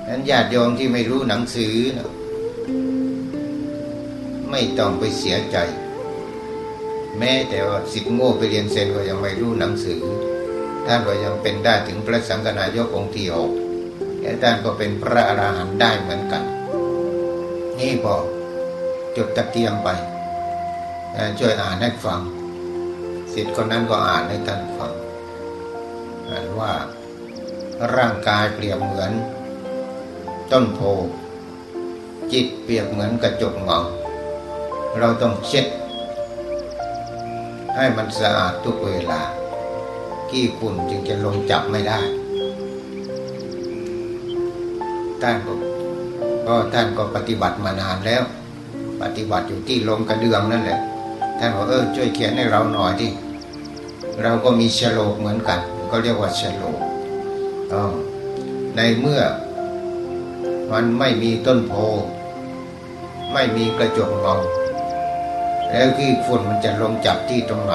นั้นญาติโยมที่ไม่รู้หนังสือนะไม่ต้องไปเสียใจ แม้แต่ว่าสิทธิโง่ไปเรียนเซนก็ยังไม่รู้หนังสือ ท่านก็ยังเป็นได้ถึงพระสังฆนายกองค์ที่หกและท่านก็เป็นพระอรหันต์ได้เหมือนกัน นี่พอ จุดตะเกียงไปช่วยอ่านให้ฟังสิทธิ์คนนั้นก็อ่านให้ท่านฟังอ่านว่าร่างกายเปรียบเหมือน ต้นโพจิตเปรียบเหมือนกระจกเงาเราต้องเช็ด ให้มันสะอาดทุกเวลา ขี้ฝุ่นจึงจะลงจับไม่ได้ท่านก็ก็ท่านก็ปฏิบัติมานานแล้ว ปฏิบัติอยู่ที่ลงกระเดื่องนั่นแหละท่านบอกเออช่วยเขียนให้เราหน่อยที่เราก็มีฉลกเหมือนกัน ก็เรียกว่าฉลกในเมื่อมันไม่มีต้นโพ ไม่มีกระจกเงาแล้วขี้ฝุ่นมันจะลงจับที่ตรงไหน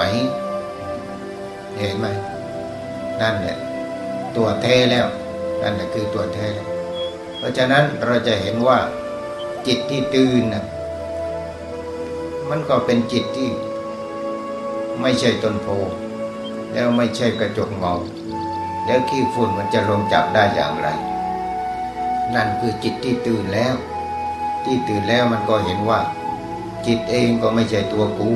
เห็นไหมนั่นแหละตัวเทแล้วนั่นแหละคือตัวเทแล้วเพราะฉะนั้นเราจะเห็นว่าจิตที่ตื่นนะ มันก็เป็นจิตที่ไม่ใช่ต้นโพ แล้วไม่ใช่กระจกเงาแล้วขี้ฝุ่นมันจะลงจับได้อย่างไร นั่นคือจิตที่ตื่นแล้ว ที่ตื่นแล้วมันก็เห็นว่า จิตเองก็ไม่ใช่ตัวกู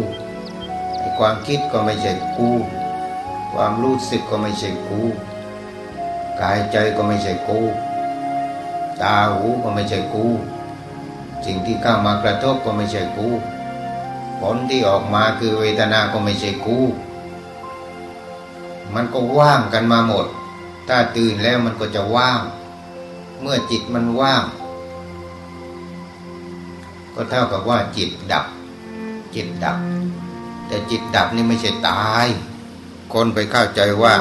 ความคิดก็ไม่ใช่กู ความรู้สึกก็ไม่ใช่กู กายใจก็ไม่ใช่กู ตาหูก็ไม่ใช่กู สิ่งที่เข้ามากระทบก็ไม่ใช่กู ผลที่ออกมาคือเวทนาก็ไม่ใช่กูมันก็ว่างกันมาหมด ถ้าตื่นแล้วมันก็จะว่าง เมื่อจิตมันว่าง ก็เท่ากับว่าจิตดับ จิตดับ แต่จิตดับนี่ไม่ใช่ตาย คนไปเข้าใจว่า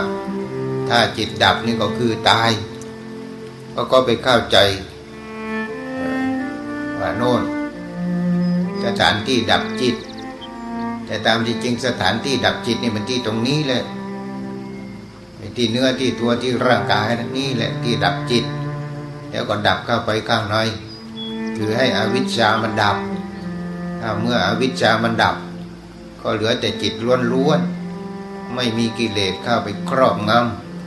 ถ้าจิตดับนี่ก็คือตายก็ก็ไปเข้าใจว่าโน่นสถานที่ดับจิต แต่ตามที่จริงสถานที่ดับจิตนี่มันที่ตรงนี้แหละที่เนื้อที่ตัวที่ร่างกายนี่แหละที่ดับจิต แล้วก็ดับเข้าไปข้างในคือให้อวิชชามันดับถ้าเมื่ออวิชชามันดับ ก็เหลือแต่จิตล้วนๆไม่มีกิเลสเข้าไปครอบง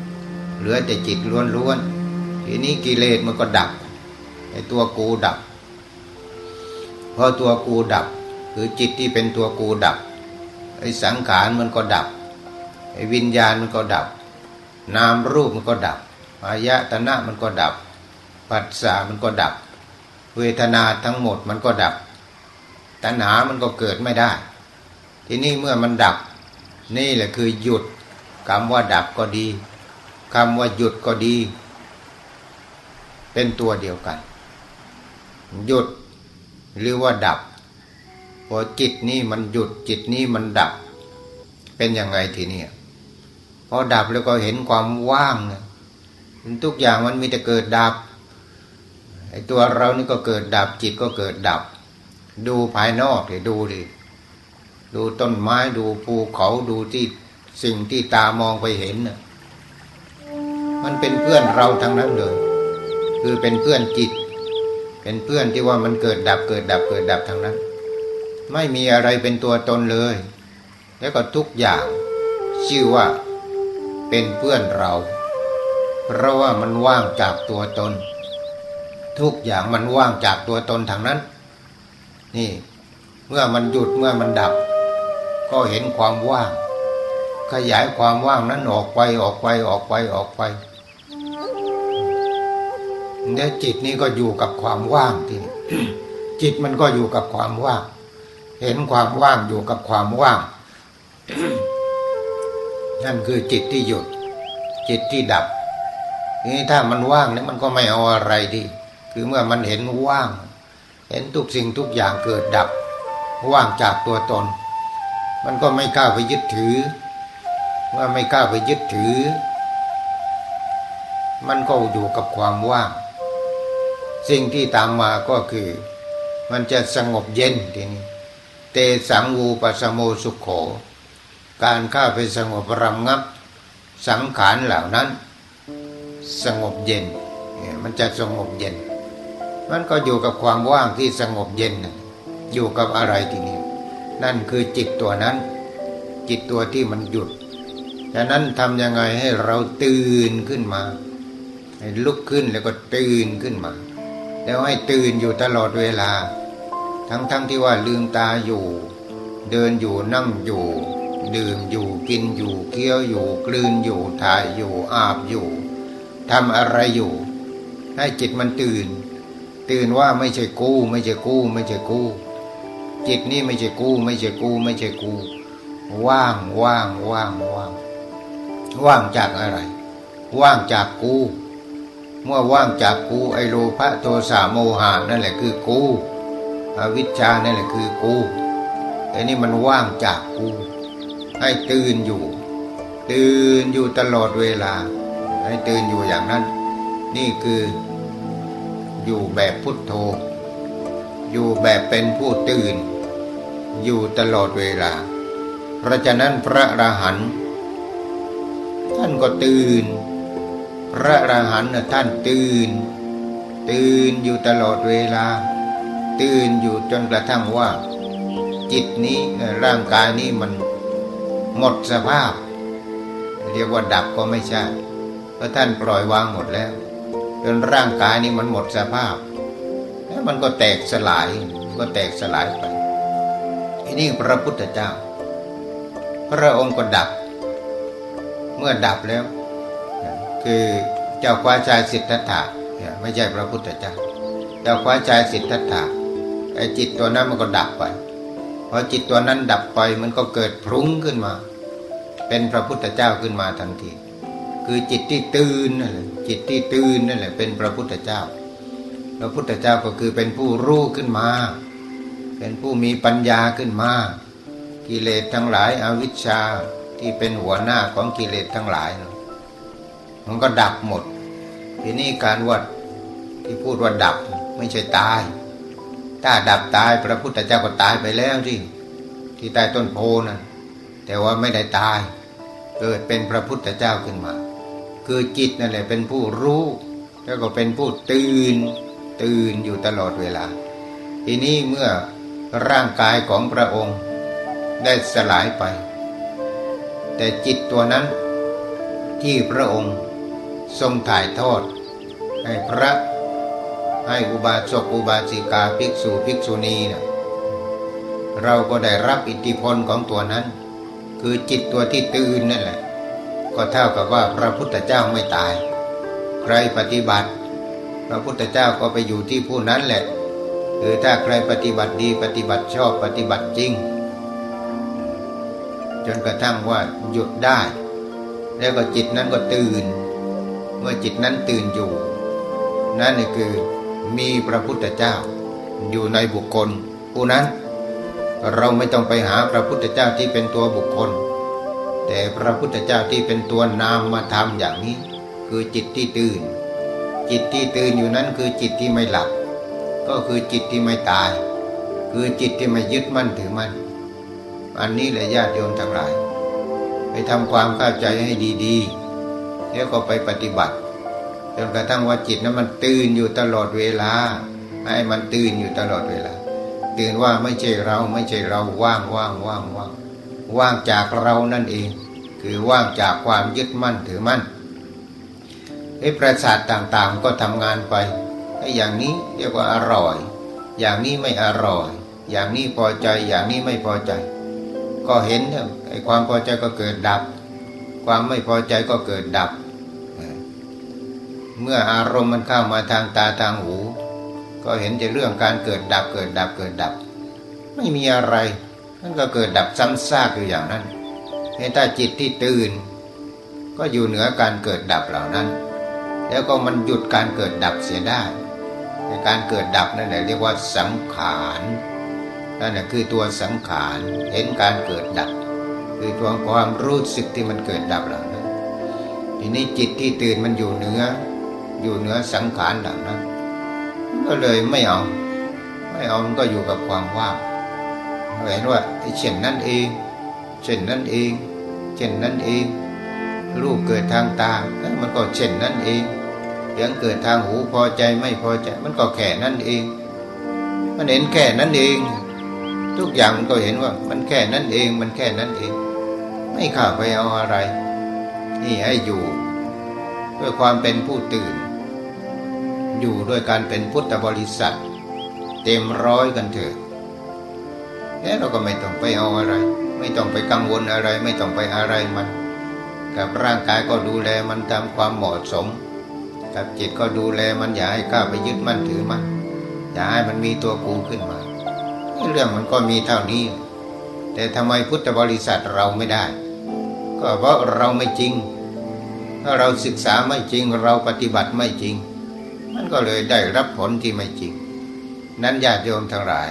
ำเหลือแต่จิตล้วนๆทีนี้กิเลสมันก็ดับไอ้ตัวกูดับพอตัวกูดับ คือจิตที่เป็นตัวกูดับ ไอ้สังขารมันก็ดับ ไอ้วิญญาณมันก็ดับ นามรูปมันก็ดับอายะตนะมันก็ดับ ปัสสามันก็ดับ เวทนาทั้งหมดมันก็ดับ ตัณหามันก็เกิดไม่ได้ ทีนี้เมื่อมันดับ นี่แหละคือหยุดคำว่าดับก็ดีคำว่าหยุดก็ดี เป็นตัวเดียวกัน หยุดหรือว่าดับ พอจิตนี้มันหยุดจิตนี้มันดับ เป็นยังไงทีนี้พอดับแล้วก็เห็นความว่างนะทุกอย่างมันมีแต่เกิดดับไอตัวเรานี่ก็เกิดดับ จิตก็เกิดดับ ดูภายนอกเลยดูดิดูต้นไม้ดูภูเขาดูที่สิ่งที่ตามองไปเห็นมันเป็นเพื่อนเราทั้งนั้นเลย คือเป็นเพื่อนจิต เป็นเพื่อนที่ว่ามันเกิดดับเกิดดับเกิดดับทั้งนั้น ไม่มีอะไรเป็นตัวตนเลย แล้วก็ทุกอย่างชื่อว่าเป็นเพื่อนเรา เพราะว่ามันว่างจากตัวตน ทุกอย่างมันว่างจากตัวตนทางนั้น นี่ เมื่อมันหยุดเมื่อมันดับ ก็เห็นความว่าง ขยายความว่างนั้นออกไปออกไปออกไปออกไปเนี่ยจิตนี่ก็อยู่กับความว่างทีนี้จิตมันก็อยู่กับความว่าง เห็นความว่างอยู่กับความว่าง นั่นคือจิตที่หยุด จิตที่ดับนี่ถ้ามันว่างเนี่ยมันก็ไม่เอาอะไรดี คือเมื่อมันเห็นว่าง เห็นทุกสิ่งทุกอย่างเกิดดับ ว่างจากตัวตน มันก็ไม่กล้าไปยึดถือ เมื่อไม่กล้าไปยึดถือ มันก็อยู่กับความว่าง สิ่งที่ตามมาก็คือ มันจะสงบเย็นทีนี้ เตสังวูปสโมสุขโข การเข้าไปสงบรำงับสังขารเหล่านั้น สงบเย็นเนี่ยมันจะสงบเย็น มันก็อยู่กับความว่างที่สงบเย็นอยู่กับอะไรทีนี้ นั่นคือจิตตัวนั้น จิตตัวที่มันหยุดดังนั้นทำยังไงให้เราตื่นขึ้นมา ให้ลุกขึ้นแล้วก็ตื่นขึ้นมา แล้วให้ตื่นอยู่ตลอดเวลา ทั้งๆทที่ว่าลืมตาอยู่ เดินอยู่นั่งอยู่ ดื่มอยู่กินอยู่เคี้ยวอยู่ กลืนอยู่ถ่ายอยู่อาบอยู่ทำอะไรอยู่ ให้จิตมันตื่น ตื่นว่าไม่ใช่กู้ ไม่ใช่กู้ ไม่ใช่กู้ จิตนี่ไม่ใช่กู้ ไม่ใช่กู้ ไม่ใช่กู้ ว่างว่างว่างว่างว่างจากอะไร ว่างจากกู้เมื่อว่างจากกูไอโลภะโทสะโมหะนั่นแหละคือกู อวิชชานั่แหละคือกูแต่นี่มันว่างจากกู ให้ตื่นอยู่ ตื่นอยู่ตลอดเวลา ให้ตื่นอยู่อย่างนั้น นี่คืออยู่แบบพุทโธ อยู่แบบเป็นผู้ตื่น อยู่ตลอดเวลา เพราะฉะนั้นพระอรหันต์ท่านก็ตื่น พระอรหันต์ท่านตื่น ตื่นอยู่ตลอดเวลา ตื่นอยู่จนกระทั่งว่า จิตนี้ร่างกายนี้มันหมดสภาพ เรียกว่าดับก็ไม่ใช่เพราะท่านปล่อยวางหมดแล้ว จนร่างกายนี้มันหมดสภาพ แล้วมันก็แตกสลายก็แตกสลายไปทีนี้พระพุทธเจ้า พระองค์ก็ดับ เมื่อดับแล้ว คือเจ้าฟ้าชายสิทธัตถะไม่ใช่พระพุทธเจ้าเจ้าฟ้าชายสิทธัตถะ ไอ้จิตตัวนั้นมันก็ดับไปพอจิตตัวนั้นดับไปมันก็เกิดพรุ้งขึ้นมา เป็นพระพุทธเจ้าขึ้นมาทันที คือจิตที่ตื่นนั่นแหละจิตที่ตื่นนั่นแหละเป็นพระพุทธเจ้า พระพุทธเจ้าก็คือเป็นผู้รู้ขึ้นมา เป็นผู้มีปัญญาขึ้นมา กิเลสทั้งหลายอวิชชาที่เป็นหัวหน้าของกิเลสทั้งหลาย มันก็ดับหมด ทีนี้การวัดที่พูดว่าดับไม่ใช่ตาย ถ้าดับตายพระพุทธเจ้าก็ตายไปแล้วที่ที่ใต้ต้นโพนั่นแต่ว่าไม่ได้ตาย เกิดเป็นพระพุทธเจ้าขึ้นมา คือจิตนั่นแหละเป็นผู้รู้ แล้วก็เป็นผู้ตื่น ตื่นอยู่ตลอดเวลา ทีนี้เมื่อร่างกายของพระองค์ได้สลายไป แต่จิตตัวนั้นที่พระองค์ทรงถ่ายทอดให้พระ ให้อุบาสกอุบาสิกาภิกษุภิกษุณีเนะเราก็ได้รับอิทธิพลของตัวนั้น คือจิตตัวที่ตื่นนั่นแหละ ก็เท่ากับว่าพระพุทธเจ้าไม่ตาย ใครปฏิบัติ พระพุทธเจ้าก็ไปอยู่ที่ผู้นั้นแหละคือถ้าใครปฏิบัติดีปฏิบัติชอบปฏิบัติจริง จนกระทั่งว่าหยุดได้ แล้วก็จิตนั้นก็ตื่น เมื่อจิตนั้นตื่นอยู่ นั่นคือ มีพระพุทธเจ้า อยู่ในบุคคล ผู้นั้น เราไม่ต้องไปหาพระพุทธเจ้าที่เป็นตัวบุคคล แต่พระพุทธเจ้าที่เป็นตัวนามมาทำอย่างนี้ คือจิตที่ตื่น จิตที่ตื่นอยู่นั้นคือจิตที่ไม่หลับ ก็คือจิตที่ไม่ตาย คือจิตที่ไม่ยึดมั่นถือมั่นอันนี้แหละญาติโยมทั้งหลาย ไปทำความเข้าใจให้ดีๆ แล้วก็ไปปฏิบัติ จนกระทั่งว่าจิตนั้นมันตื่นอยู่ตลอดเวลา ให้มันตื่นอยู่ตลอดเวลา ตื่นว่าไม่ใช่เราไม่ใช่เราว่างว่างว่างว่างว่างจากเรานั่นเอง คือว่างจากความยึดมั่นถือมั่นไอ้ประสาทต่างๆก็ทำงานไปไอ้อย่างนี้เรียกว่าอร่อย อย่างนี้ไม่อร่อย อย่างนี้พอใจอย่างนี้ไม่พอใจ ก็เห็นไอ้ความพอใจก็เกิดดับ ความไม่พอใจก็เกิดดับ เมื่ออารมณ์มันเข้ามาทางตาทางหู ก็เห็นแต่เรื่องการเกิดดับเกิดดับเกิดดับ ไม่มีอะไรมันก็เกิดดับซ้ำซากอยู่อย่างนั้นถ้าจิตที่ตื่น ก็อยู่เหนือการเกิดดับเหล่านั้น แล้วก็มันหยุดการเกิดดับเสียได้ในการเกิดดับนั่นแหละเรียกว่าสังขารนั่นแหละคือตัวสังขารเห็นการเกิดดับ คือตัวความรู้สึกที่มันเกิดดับเหล่านั้นทีนี้จิตที่ตื่นมันอยู่เหนือ อยู่เหนือสังขารเหล่านั้น ก็เลยไม่เอา ไม่เอามันก็อยู่กับความว่างเห็นว่าเช่นนั้นเองเช่นนั้นเองเช่นนั้นเอง รูปเกิดทางตามันก็เช่นนั้นเองเสียงเกิดทางหูพอใจไม่พอใจ มันก็แค่นั้นเอง มันเห็นแค่นั้นเอง ทุกอย่างมันก็เห็นว่า มันแค่นั้นเองมันแค่นั้นเอง ไม่ข้าไปเอาอะไร นี่ให้อยู่ ด้วยความเป็นผู้ตื่น อยู่ด้วยการเป็นพุทธบริษัท เต็มร้อยกันเถอะแล้วเราก็ไม่ต้องไปเอาอะไร ไม่ต้องไปกังวลอะไร ไม่ต้องไปอะไรมัน กับร่างกายก็ดูแลมันตามความเหมาะสม กับจิตก็ดูแลมันอย่าให้ข้าไปยึดมั่นถือมันอย่าให้มันมีตัวกูขึ้นมา เรื่องมันก็มีเท่านี้ แต่ทำไมพุทธบริษัทเราไม่ได้ ก็เพราะเราไม่จริง ถ้าเราศึกษาไม่จริงเราปฏิบัติไม่จริง มันก็เลยได้รับผลที่ไม่จริง นั้นญาติโยมทั้งหลาย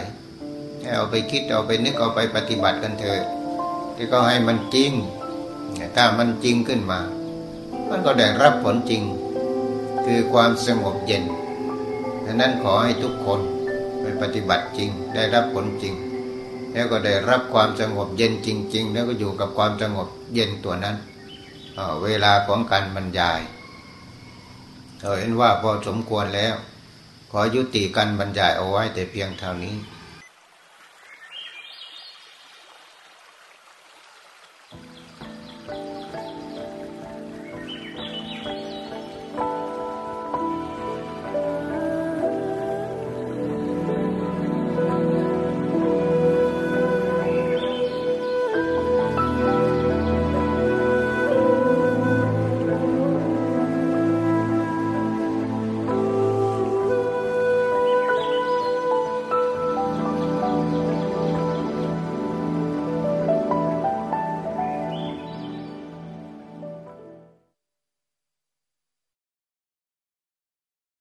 เอาไปคิดเอาไปนึกเอาไปปฏิบัติกันเถอะที่ก็ให้มันจริง ถ้ามันจริงขึ้นมา มันก็ได้รับผลจริง คือความสงบเย็นดังนั้นขอให้ทุกคนไปปฏิบัติจริง ได้รับผลจริง แล้วก็ได้รับความสงบเย็นจริง ๆ แล้วก็อยู่กับความสงบเย็นตัวนั้นเวลาของการบรรยาย เราเห็นว่าพอสมควรแล้ว ขอยุติการบรรยายเอาไว้แต่เพียงเท่านี้